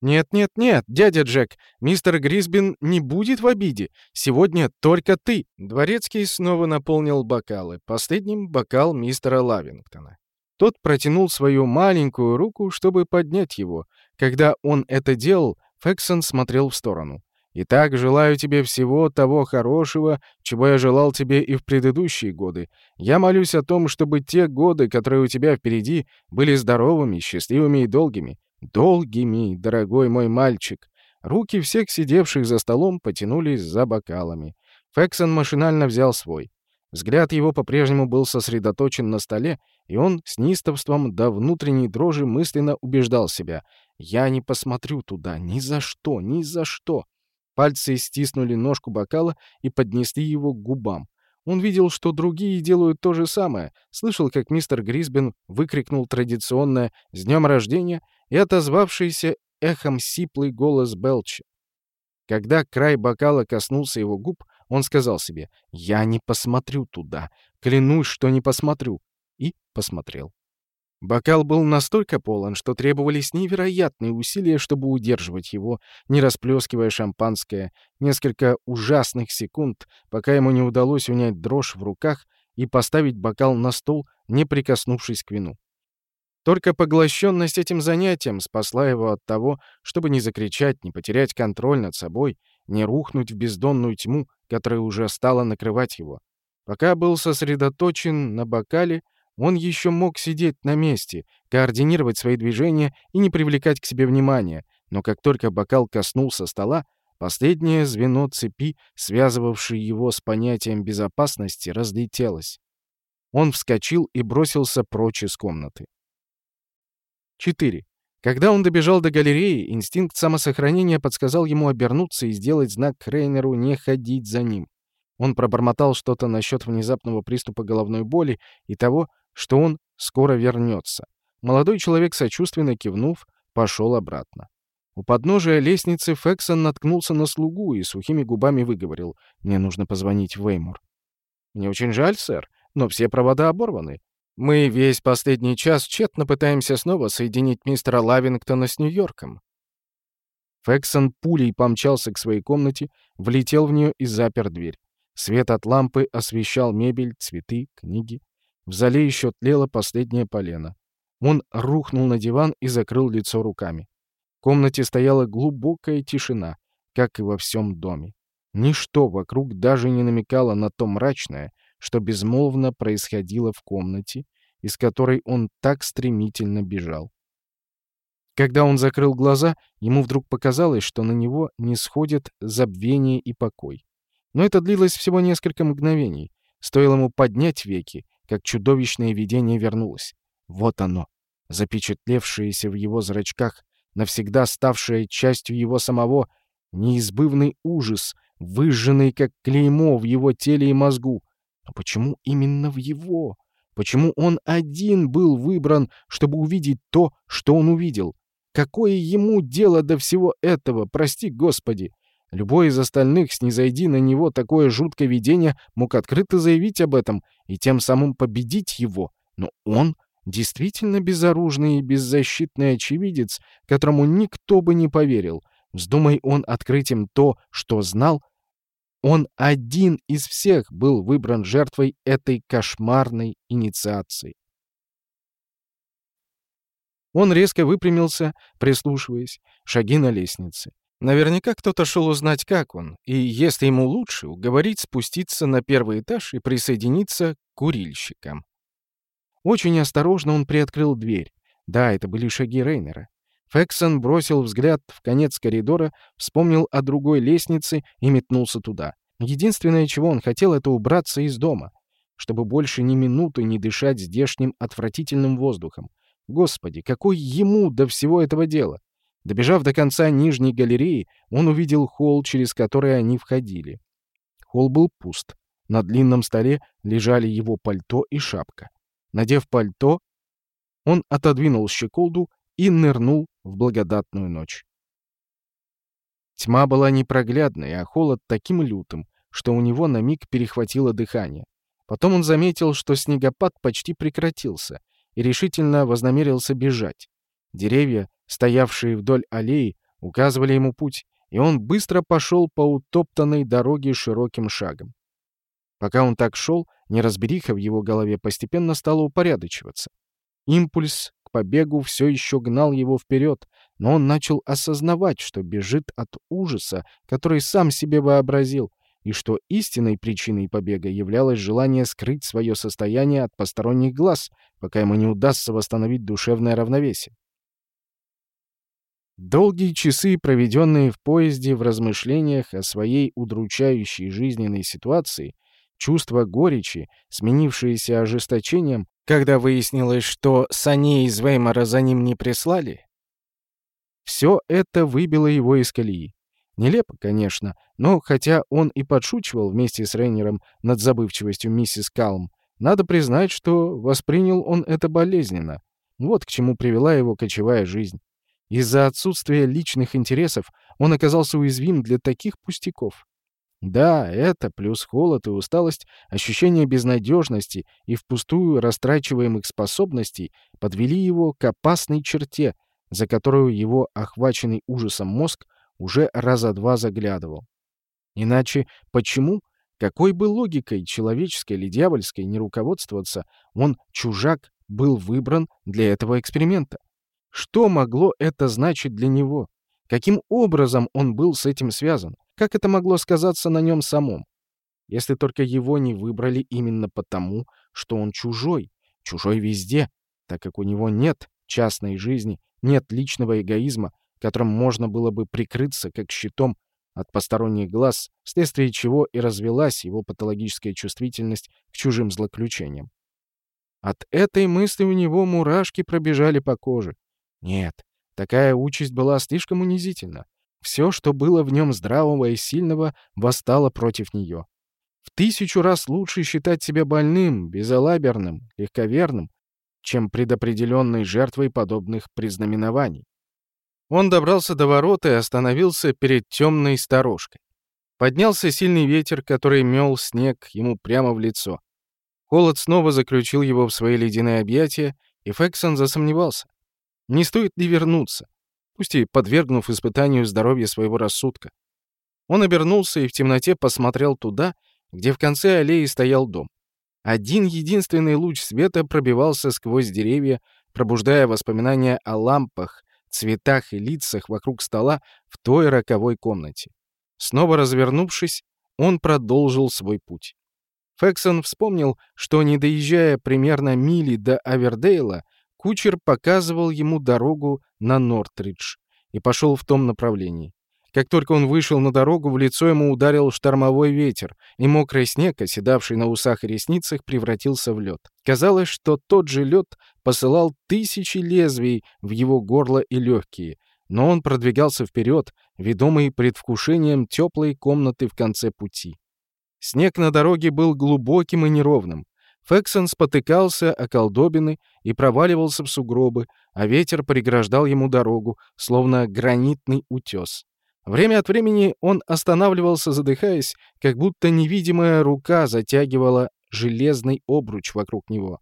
«Нет-нет-нет, дядя Джек, мистер Грисбин не будет в обиде. Сегодня только ты!» Дворецкий снова наполнил бокалы, последним бокал мистера Лавингтона. Тот протянул свою маленькую руку, чтобы поднять его. Когда он это делал, Фексон смотрел в сторону. Итак, желаю тебе всего того хорошего, чего я желал тебе и в предыдущие годы. Я молюсь о том, чтобы те годы, которые у тебя впереди, были здоровыми, счастливыми и долгими. Долгими, дорогой мой мальчик. Руки всех сидевших за столом потянулись за бокалами. Фексон машинально взял свой. Взгляд его по-прежнему был сосредоточен на столе, и он с неистовством до внутренней дрожи мысленно убеждал себя. «Я не посмотрю туда, ни за что, ни за что!» Пальцы стиснули ножку бокала и поднесли его к губам. Он видел, что другие делают то же самое, слышал, как мистер Грисбен выкрикнул традиционное «С днем рождения!» и отозвавшийся эхом сиплый голос Белча. Когда край бокала коснулся его губ, он сказал себе «Я не посмотрю туда, клянусь, что не посмотрю», и посмотрел. Бокал был настолько полон, что требовались невероятные усилия, чтобы удерживать его, не расплескивая шампанское, несколько ужасных секунд, пока ему не удалось унять дрожь в руках и поставить бокал на стол, не прикоснувшись к вину. Только поглощенность этим занятием спасла его от того, чтобы не закричать, не потерять контроль над собой, не рухнуть в бездонную тьму, которая уже стала накрывать его. Пока был сосредоточен на бокале, он еще мог сидеть на месте, координировать свои движения и не привлекать к себе внимания, но как только бокал коснулся стола, последнее звено цепи, связывавшее его с понятием безопасности, разлетелось. Он вскочил и бросился прочь из комнаты. 4. Когда он добежал до галереи, инстинкт самосохранения подсказал ему обернуться и сделать знак Крейнеру не ходить за ним. Он пробормотал что-то насчет внезапного приступа головной боли и того, что он скоро вернется. Молодой человек, сочувственно кивнув, пошел обратно. У подножия лестницы Фексон наткнулся на слугу и сухими губами выговорил «Мне нужно позвонить Веймур». «Мне очень жаль, сэр, но все провода оборваны. Мы весь последний час тщетно пытаемся снова соединить мистера Лавингтона с Нью-Йорком». Фексон пулей помчался к своей комнате, влетел в нее и запер дверь. Свет от лампы освещал мебель, цветы, книги. В зале еще тлело последнее полено. Он рухнул на диван и закрыл лицо руками. В комнате стояла глубокая тишина, как и во всем доме. Ничто вокруг даже не намекало на то мрачное, что безмолвно происходило в комнате, из которой он так стремительно бежал. Когда он закрыл глаза, ему вдруг показалось, что на него не сходят забвение и покой. Но это длилось всего несколько мгновений. Стоило ему поднять веки, как чудовищное видение вернулось. Вот оно, запечатлевшееся в его зрачках, навсегда ставшее частью его самого, неизбывный ужас, выжженный как клеймо в его теле и мозгу. Но почему именно в его? Почему он один был выбран, чтобы увидеть то, что он увидел? Какое ему дело до всего этого, прости господи? Любой из остальных, снизойди на него такое жуткое видение, мог открыто заявить об этом и тем самым победить его. Но он действительно безоружный и беззащитный очевидец, которому никто бы не поверил. Вздумай он открыть им то, что знал, он один из всех был выбран жертвой этой кошмарной инициации. Он резко выпрямился, прислушиваясь, шаги на лестнице. Наверняка кто-то шел узнать, как он, и, если ему лучше, уговорить спуститься на первый этаж и присоединиться к курильщикам. Очень осторожно он приоткрыл дверь. Да, это были шаги Рейнера. Фексон бросил взгляд в конец коридора, вспомнил о другой лестнице и метнулся туда. Единственное, чего он хотел, это убраться из дома, чтобы больше ни минуты не дышать здешним отвратительным воздухом. Господи, какой ему до всего этого дела? Добежав до конца нижней галереи, он увидел холл, через который они входили. Холл был пуст. На длинном столе лежали его пальто и шапка. Надев пальто, он отодвинул щеколду и нырнул в благодатную ночь. Тьма была непроглядной, а холод таким лютым, что у него на миг перехватило дыхание. Потом он заметил, что снегопад почти прекратился, и решительно вознамерился бежать. Деревья, стоявшие вдоль аллеи, указывали ему путь, и он быстро пошел по утоптанной дороге широким шагом. Пока он так шел, неразбериха в его голове постепенно стала упорядочиваться. Импульс к побегу все еще гнал его вперед, но он начал осознавать, что бежит от ужаса, который сам себе вообразил, и что истинной причиной побега являлось желание скрыть свое состояние от посторонних глаз, пока ему не удастся восстановить душевное равновесие. Долгие часы, проведенные в поезде в размышлениях о своей удручающей жизненной ситуации, чувство горечи, сменившееся ожесточением, когда выяснилось, что саней из Веймара за ним не прислали, все это выбило его из колеи. Нелепо, конечно, но хотя он и подшучивал вместе с Рейнером над забывчивостью миссис Калм, надо признать, что воспринял он это болезненно. Вот к чему привела его кочевая жизнь. Из-за отсутствия личных интересов он оказался уязвим для таких пустяков. Да, это, плюс холод и усталость, ощущение безнадежности и впустую растрачиваемых способностей подвели его к опасной черте, за которую его охваченный ужасом мозг уже раза два заглядывал. Иначе почему, какой бы логикой, человеческой или дьявольской, не руководствоваться, он, чужак, был выбран для этого эксперимента? Что могло это значить для него? Каким образом он был с этим связан? Как это могло сказаться на нем самом? Если только его не выбрали именно потому, что он чужой, чужой везде, так как у него нет частной жизни, нет личного эгоизма, которым можно было бы прикрыться как щитом от посторонних глаз, вследствие чего и развелась его патологическая чувствительность к чужим злоключениям. От этой мысли у него мурашки пробежали по коже. Нет, такая участь была слишком унизительна. Все, что было в нем здравого и сильного, восстало против нее. В тысячу раз лучше считать себя больным, безалаберным, легковерным, чем предопределенной жертвой подобных признаменований. Он добрался до ворот и остановился перед темной сторожкой. Поднялся сильный ветер, который мел снег ему прямо в лицо. Холод снова заключил его в свои ледяные объятия, и Фексон засомневался. Не стоит ли вернуться, пусть и подвергнув испытанию здоровья своего рассудка. Он обернулся и в темноте посмотрел туда, где в конце аллеи стоял дом. Один единственный луч света пробивался сквозь деревья, пробуждая воспоминания о лампах, цветах и лицах вокруг стола в той роковой комнате. Снова развернувшись, он продолжил свой путь. Фексон вспомнил, что, не доезжая примерно мили до Авердейла, Кучер показывал ему дорогу на Нортридж и пошел в том направлении. Как только он вышел на дорогу, в лицо ему ударил штормовой ветер, и мокрый снег, оседавший на усах и ресницах, превратился в лед. Казалось, что тот же лед посылал тысячи лезвий в его горло и легкие, но он продвигался вперед, ведомый предвкушением теплой комнаты в конце пути. Снег на дороге был глубоким и неровным. Фексон спотыкался о колдобины и проваливался в сугробы, а ветер преграждал ему дорогу, словно гранитный утес. Время от времени он останавливался, задыхаясь, как будто невидимая рука затягивала железный обруч вокруг него.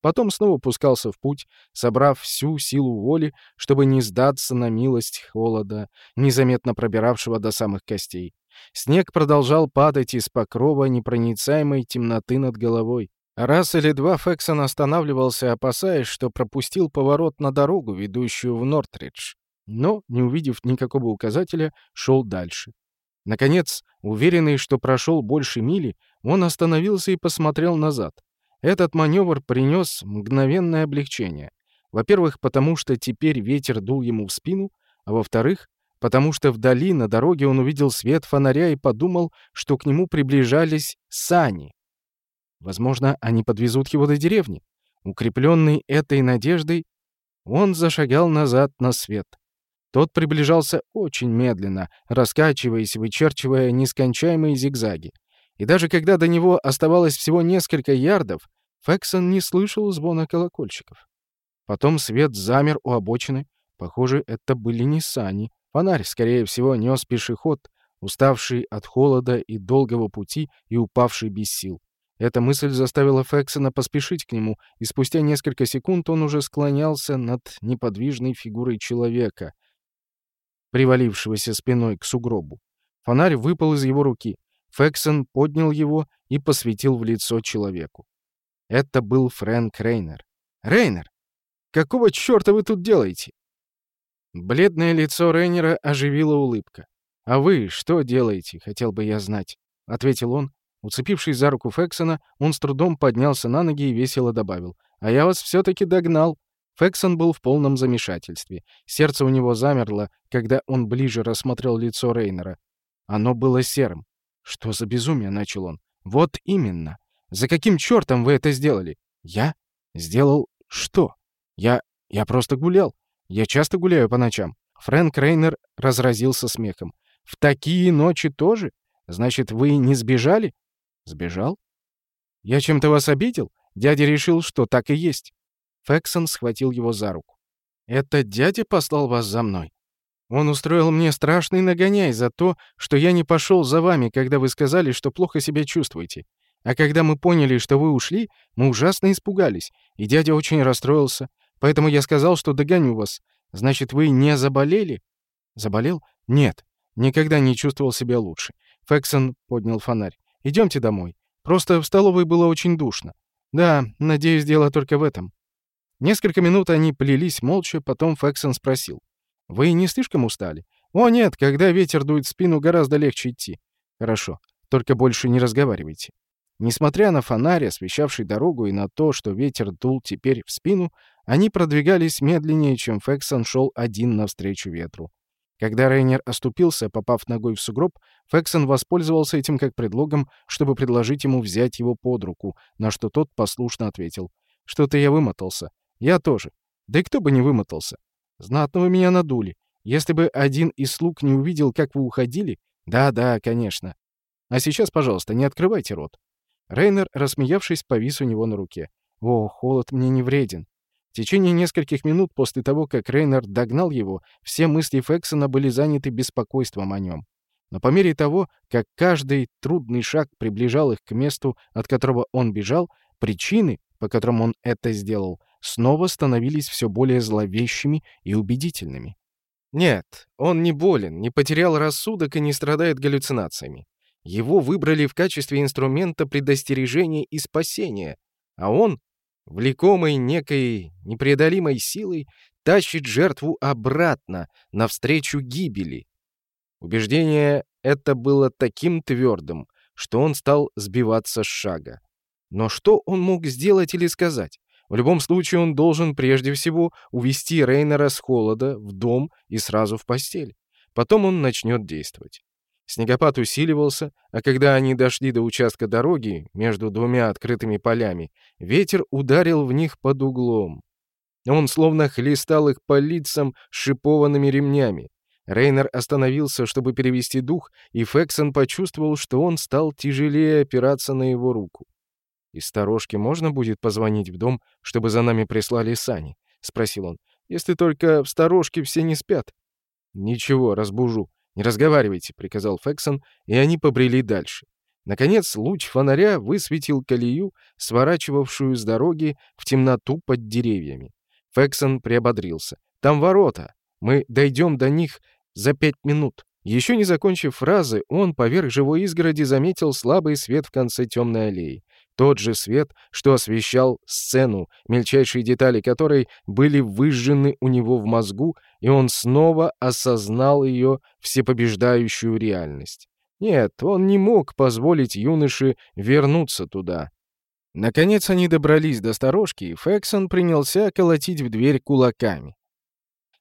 Потом снова пускался в путь, собрав всю силу воли, чтобы не сдаться на милость холода, незаметно пробиравшего до самых костей. Снег продолжал падать из покрова непроницаемой темноты над головой. Раз или два Фексон останавливался, опасаясь, что пропустил поворот на дорогу, ведущую в Нортридж. Но, не увидев никакого указателя, шел дальше. Наконец, уверенный, что прошел больше мили, он остановился и посмотрел назад. Этот маневр принес мгновенное облегчение. Во-первых, потому что теперь ветер дул ему в спину, а во-вторых, потому что вдали на дороге он увидел свет фонаря и подумал, что к нему приближались сани. Возможно, они подвезут его до деревни. Укрепленный этой надеждой, он зашагал назад на свет. Тот приближался очень медленно, раскачиваясь, вычерчивая нескончаемые зигзаги. И даже когда до него оставалось всего несколько ярдов, Фексон не слышал звона колокольчиков. Потом свет замер у обочины. Похоже, это были не сани. Фонарь, скорее всего, нес пешеход, уставший от холода и долгого пути и упавший без сил. Эта мысль заставила Фексона поспешить к нему, и спустя несколько секунд он уже склонялся над неподвижной фигурой человека, привалившегося спиной к сугробу. Фонарь выпал из его руки. Фексон поднял его и посветил в лицо человеку. Это был Фрэнк Рейнер. «Рейнер! Какого черта вы тут делаете?» Бледное лицо Рейнера оживила улыбка. «А вы что делаете, хотел бы я знать?» — ответил он, Уцепившись за руку Фексона, он с трудом поднялся на ноги и весело добавил. «А я вас все-таки догнал!» Фексон был в полном замешательстве. Сердце у него замерло, когда он ближе рассмотрел лицо Рейнера. Оно было серым. «Что за безумие?» — начал он. «Вот именно! За каким чертом вы это сделали?» «Я? Сделал что?» «Я... я просто гулял. Я часто гуляю по ночам». Фрэнк Рейнер разразился смехом. «В такие ночи тоже? Значит, вы не сбежали?» Сбежал? Я чем-то вас обидел? Дядя решил, что так и есть. Фексон схватил его за руку. Это дядя послал вас за мной? Он устроил мне страшный нагоняй за то, что я не пошел за вами, когда вы сказали, что плохо себя чувствуете. А когда мы поняли, что вы ушли, мы ужасно испугались, и дядя очень расстроился. Поэтому я сказал, что догоню вас. Значит, вы не заболели? Заболел? Нет. Никогда не чувствовал себя лучше. Фексон поднял фонарь. Идемте домой. Просто в столовой было очень душно. Да, надеюсь, дело только в этом». Несколько минут они плелись молча, потом Фэксон спросил. «Вы не слишком устали?» «О, нет, когда ветер дует в спину, гораздо легче идти». «Хорошо, только больше не разговаривайте». Несмотря на фонарь, освещавший дорогу, и на то, что ветер дул теперь в спину, они продвигались медленнее, чем Фексон шел один навстречу ветру. Когда Рейнер оступился, попав ногой в сугроб, Фексон воспользовался этим как предлогом, чтобы предложить ему взять его под руку, на что тот послушно ответил. «Что-то я вымотался. Я тоже. Да и кто бы не вымотался. Знатно вы меня надули. Если бы один из слуг не увидел, как вы уходили... Да-да, конечно. А сейчас, пожалуйста, не открывайте рот». Рейнер, рассмеявшись, повис у него на руке. «О, холод мне не вреден. В течение нескольких минут после того, как Рейнер догнал его, все мысли Фексона были заняты беспокойством о нем. Но по мере того, как каждый трудный шаг приближал их к месту, от которого он бежал, причины, по которым он это сделал, снова становились все более зловещими и убедительными. Нет, он не болен, не потерял рассудок и не страдает галлюцинациями. Его выбрали в качестве инструмента предостережения и спасения, а он влекомой некой непреодолимой силой, тащит жертву обратно, навстречу гибели. Убеждение это было таким твердым, что он стал сбиваться с шага. Но что он мог сделать или сказать? В любом случае он должен прежде всего увести Рейнера с холода в дом и сразу в постель. Потом он начнет действовать. Снегопад усиливался, а когда они дошли до участка дороги между двумя открытыми полями, ветер ударил в них под углом. Он словно хлестал их по лицам шипованными ремнями. Рейнер остановился, чтобы перевести дух, и Фексон почувствовал, что он стал тяжелее опираться на его руку. «Из сторожки можно будет позвонить в дом, чтобы за нами прислали сани?» — спросил он. «Если только в сторожке все не спят». «Ничего, разбужу. Не разговаривайте», — приказал Фексон, и они побрели дальше. Наконец, луч фонаря высветил колею, сворачивавшую с дороги в темноту под деревьями. Фексон приободрился. «Там ворота. Мы дойдем до них за пять минут». Еще не закончив фразы, он поверх живой изгороди заметил слабый свет в конце темной аллеи. Тот же свет, что освещал сцену, мельчайшие детали которой были выжжены у него в мозгу, и он снова осознал ее всепобеждающую реальность. Нет, он не мог позволить юноше вернуться туда. Наконец они добрались до сторожки, и Фексон принялся колотить в дверь кулаками.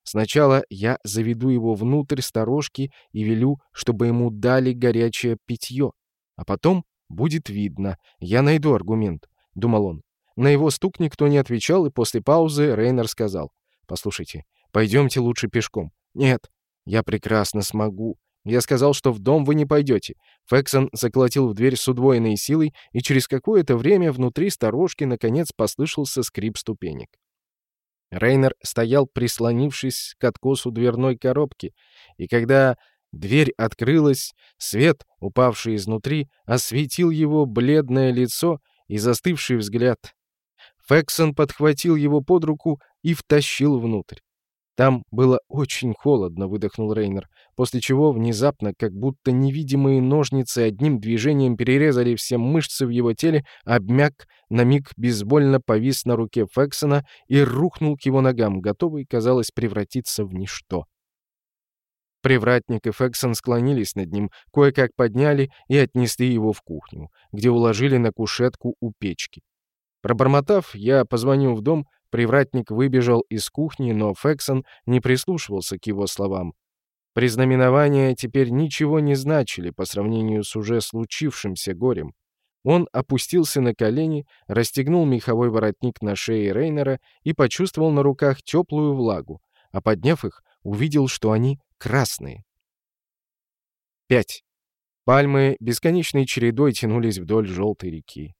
Сначала я заведу его внутрь сторожки и велю, чтобы ему дали горячее питье. А потом будет видно. Я найду аргумент, — думал он. На его стук никто не отвечал, и после паузы Рейнер сказал. «Послушайте, пойдемте лучше пешком». «Нет, я прекрасно смогу. Я сказал, что в дом вы не пойдете. Фексон заколотил в дверь с удвоенной силой, и через какое-то время внутри сторожки наконец послышался скрип ступенек. Рейнер стоял, прислонившись к откосу дверной коробки, и когда дверь открылась, свет, упавший изнутри, осветил его бледное лицо и застывший взгляд. Фексон подхватил его под руку и втащил внутрь. «Там было очень холодно», — выдохнул Рейнер, после чего внезапно, как будто невидимые ножницы одним движением перерезали все мышцы в его теле, обмяк, на миг безвольно повис на руке Фексона и рухнул к его ногам, готовый, казалось, превратиться в ничто. Привратник и Фексон склонились над ним, кое-как подняли и отнесли его в кухню, где уложили на кушетку у печки. Пробормотав, я позвонил в дом, Привратник выбежал из кухни, но Фексон не прислушивался к его словам. Признаменования теперь ничего не значили по сравнению с уже случившимся горем. Он опустился на колени, расстегнул меховой воротник на шее Рейнера и почувствовал на руках теплую влагу, а подняв их, увидел, что они красные. 5. Пальмы бесконечной чередой тянулись вдоль желтой реки.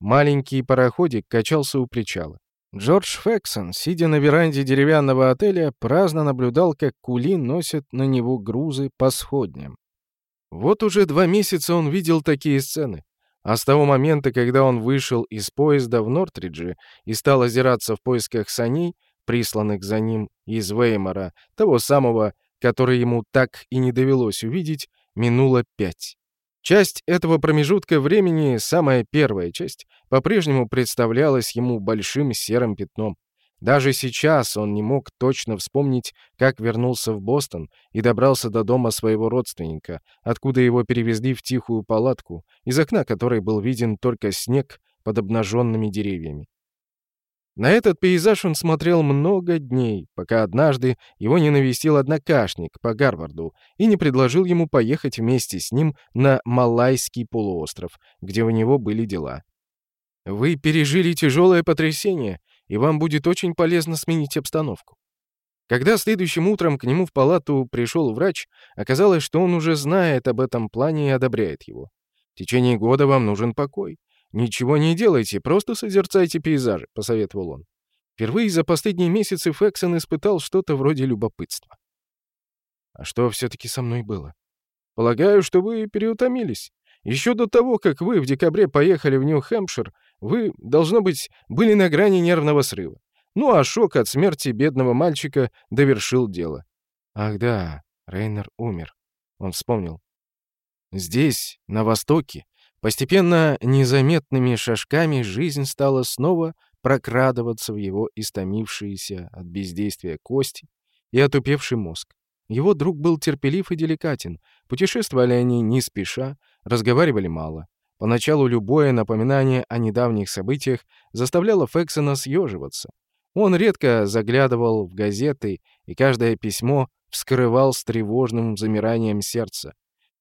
Маленький пароходик качался у причала. Джордж Фексон, сидя на веранде деревянного отеля, праздно наблюдал, как кули носят на него грузы по сходням. Вот уже два месяца он видел такие сцены. А с того момента, когда он вышел из поезда в Нортридже и стал озираться в поисках саней, присланных за ним из Веймара, того самого, который ему так и не довелось увидеть, минуло пять. Часть этого промежутка времени, самая первая часть, по-прежнему представлялась ему большим серым пятном. Даже сейчас он не мог точно вспомнить, как вернулся в Бостон и добрался до дома своего родственника, откуда его перевезли в тихую палатку, из окна которой был виден только снег под обнаженными деревьями. На этот пейзаж он смотрел много дней, пока однажды его не навестил однокашник по Гарварду и не предложил ему поехать вместе с ним на Малайский полуостров, где у него были дела. «Вы пережили тяжелое потрясение, и вам будет очень полезно сменить обстановку». Когда следующим утром к нему в палату пришел врач, оказалось, что он уже знает об этом плане и одобряет его. В течение года вам нужен покой. «Ничего не делайте, просто созерцайте пейзажи», — посоветовал он. Впервые за последние месяцы Фексон испытал что-то вроде любопытства. «А что все-таки со мной было?» «Полагаю, что вы переутомились. Еще до того, как вы в декабре поехали в Нью-Хэмпшир, вы, должно быть, были на грани нервного срыва. Ну а шок от смерти бедного мальчика довершил дело». «Ах да, Рейнер умер», — он вспомнил. «Здесь, на Востоке, Постепенно, незаметными шажками, жизнь стала снова прокрадываться в его истомившиеся от бездействия кости и отупевший мозг. Его друг был терпелив и деликатен. Путешествовали они не спеша, разговаривали мало. Поначалу любое напоминание о недавних событиях заставляло Фексона съеживаться. Он редко заглядывал в газеты, и каждое письмо вскрывал с тревожным замиранием сердца.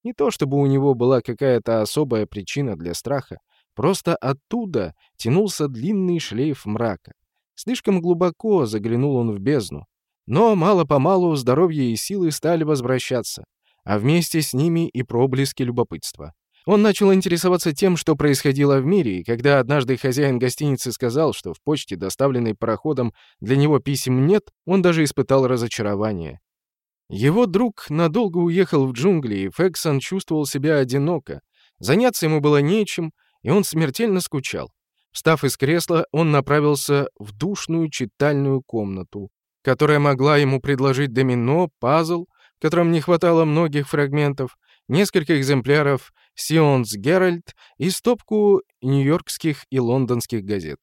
Не то чтобы у него была какая-то особая причина для страха, просто оттуда тянулся длинный шлейф мрака. Слишком глубоко заглянул он в бездну. Но мало-помалу здоровье и силы стали возвращаться, а вместе с ними и проблески любопытства. Он начал интересоваться тем, что происходило в мире, и когда однажды хозяин гостиницы сказал, что в почте, доставленной пароходом, для него писем нет, он даже испытал разочарование. Его друг надолго уехал в джунгли, и Фексон чувствовал себя одиноко. Заняться ему было нечем, и он смертельно скучал. Встав из кресла, он направился в душную читальную комнату, которая могла ему предложить домино, пазл, в котором не хватало многих фрагментов, несколько экземпляров «Сионс Геральт» и стопку нью-йоркских и лондонских газет.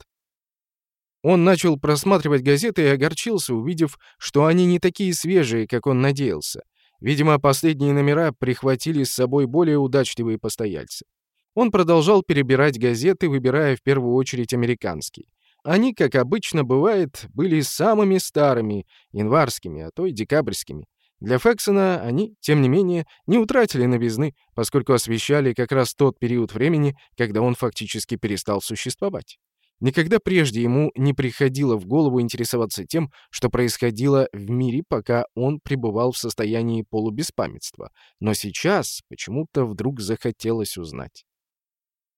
Он начал просматривать газеты и огорчился, увидев, что они не такие свежие, как он надеялся. Видимо, последние номера прихватили с собой более удачливые постояльцы. Он продолжал перебирать газеты, выбирая в первую очередь американские. Они, как обычно бывает, были самыми старыми, январскими, а то и декабрьскими. Для Фексона они, тем не менее, не утратили новизны, поскольку освещали как раз тот период времени, когда он фактически перестал существовать. Никогда прежде ему не приходило в голову интересоваться тем, что происходило в мире, пока он пребывал в состоянии полубеспамятства. Но сейчас почему-то вдруг захотелось узнать.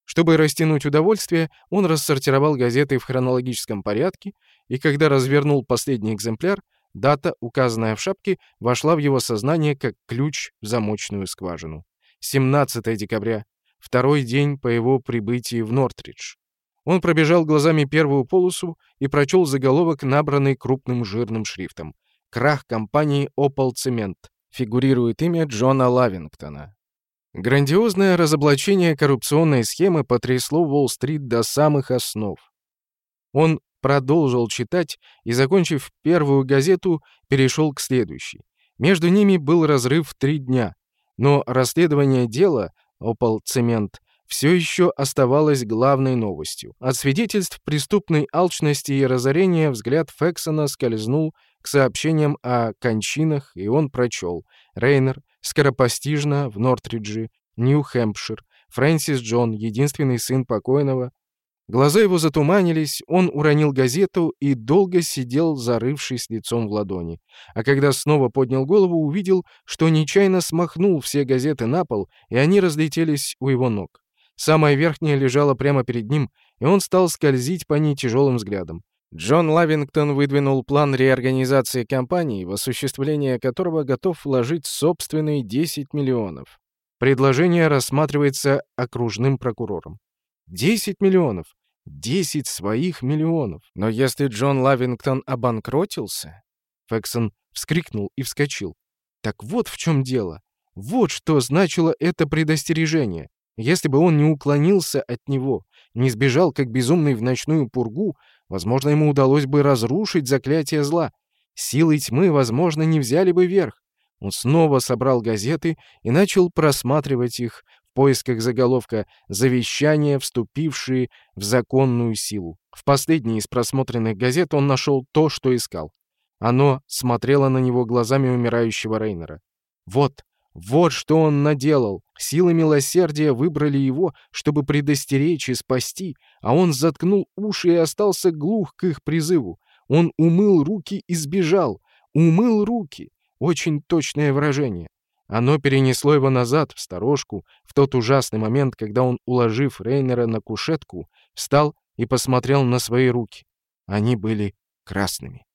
Чтобы растянуть удовольствие, он рассортировал газеты в хронологическом порядке, и когда развернул последний экземпляр, Дата, указанная в шапке, вошла в его сознание как ключ в замочную скважину. 17 декабря, второй день по его прибытии в Нортридж. Он пробежал глазами первую полосу и прочел заголовок, набранный крупным жирным шрифтом. «Крах компании Opal Cement». Фигурирует имя Джона Лавингтона. Грандиозное разоблачение коррупционной схемы потрясло Уолл-стрит до самых основ. Он продолжил читать и, закончив первую газету, перешел к следующей. Между ними был разрыв в три дня, но расследование дела «Опал Цемент» все еще оставалось главной новостью. От свидетельств преступной алчности и разорения взгляд Фексона скользнул к сообщениям о кончинах, и он прочел «Рейнер, скоропостижно в Нортридже, Нью-Хэмпшир, Фрэнсис Джон, единственный сын покойного, Глаза его затуманились, он уронил газету и долго сидел, зарывшись лицом в ладони. А когда снова поднял голову, увидел, что нечаянно смахнул все газеты на пол, и они разлетелись у его ног. Самая верхняя лежала прямо перед ним, и он стал скользить по ней тяжелым взглядом. Джон Лавингтон выдвинул план реорганизации компании, в осуществление которого готов вложить собственные 10 миллионов. Предложение рассматривается окружным прокурором. 10 миллионов. 10 своих миллионов. Но если Джон Лавингтон обанкротился... Фексон вскрикнул и вскочил. Так вот в чем дело. Вот что значило это предостережение. Если бы он не уклонился от него, не сбежал как безумный в ночную пургу, возможно, ему удалось бы разрушить заклятие зла. Силы тьмы, возможно, не взяли бы верх. Он снова собрал газеты и начал просматривать их, поисках заголовка «Завещания, вступившие в законную силу». В последней из просмотренных газет он нашел то, что искал. Оно смотрело на него глазами умирающего Рейнера. Вот, вот что он наделал. Силы милосердия выбрали его, чтобы предостеречь и спасти, а он заткнул уши и остался глух к их призыву. Он умыл руки и сбежал. Умыл руки. Очень точное выражение. Оно перенесло его назад, в сторожку, в тот ужасный момент, когда он, уложив Рейнера на кушетку, встал и посмотрел на свои руки. Они были красными.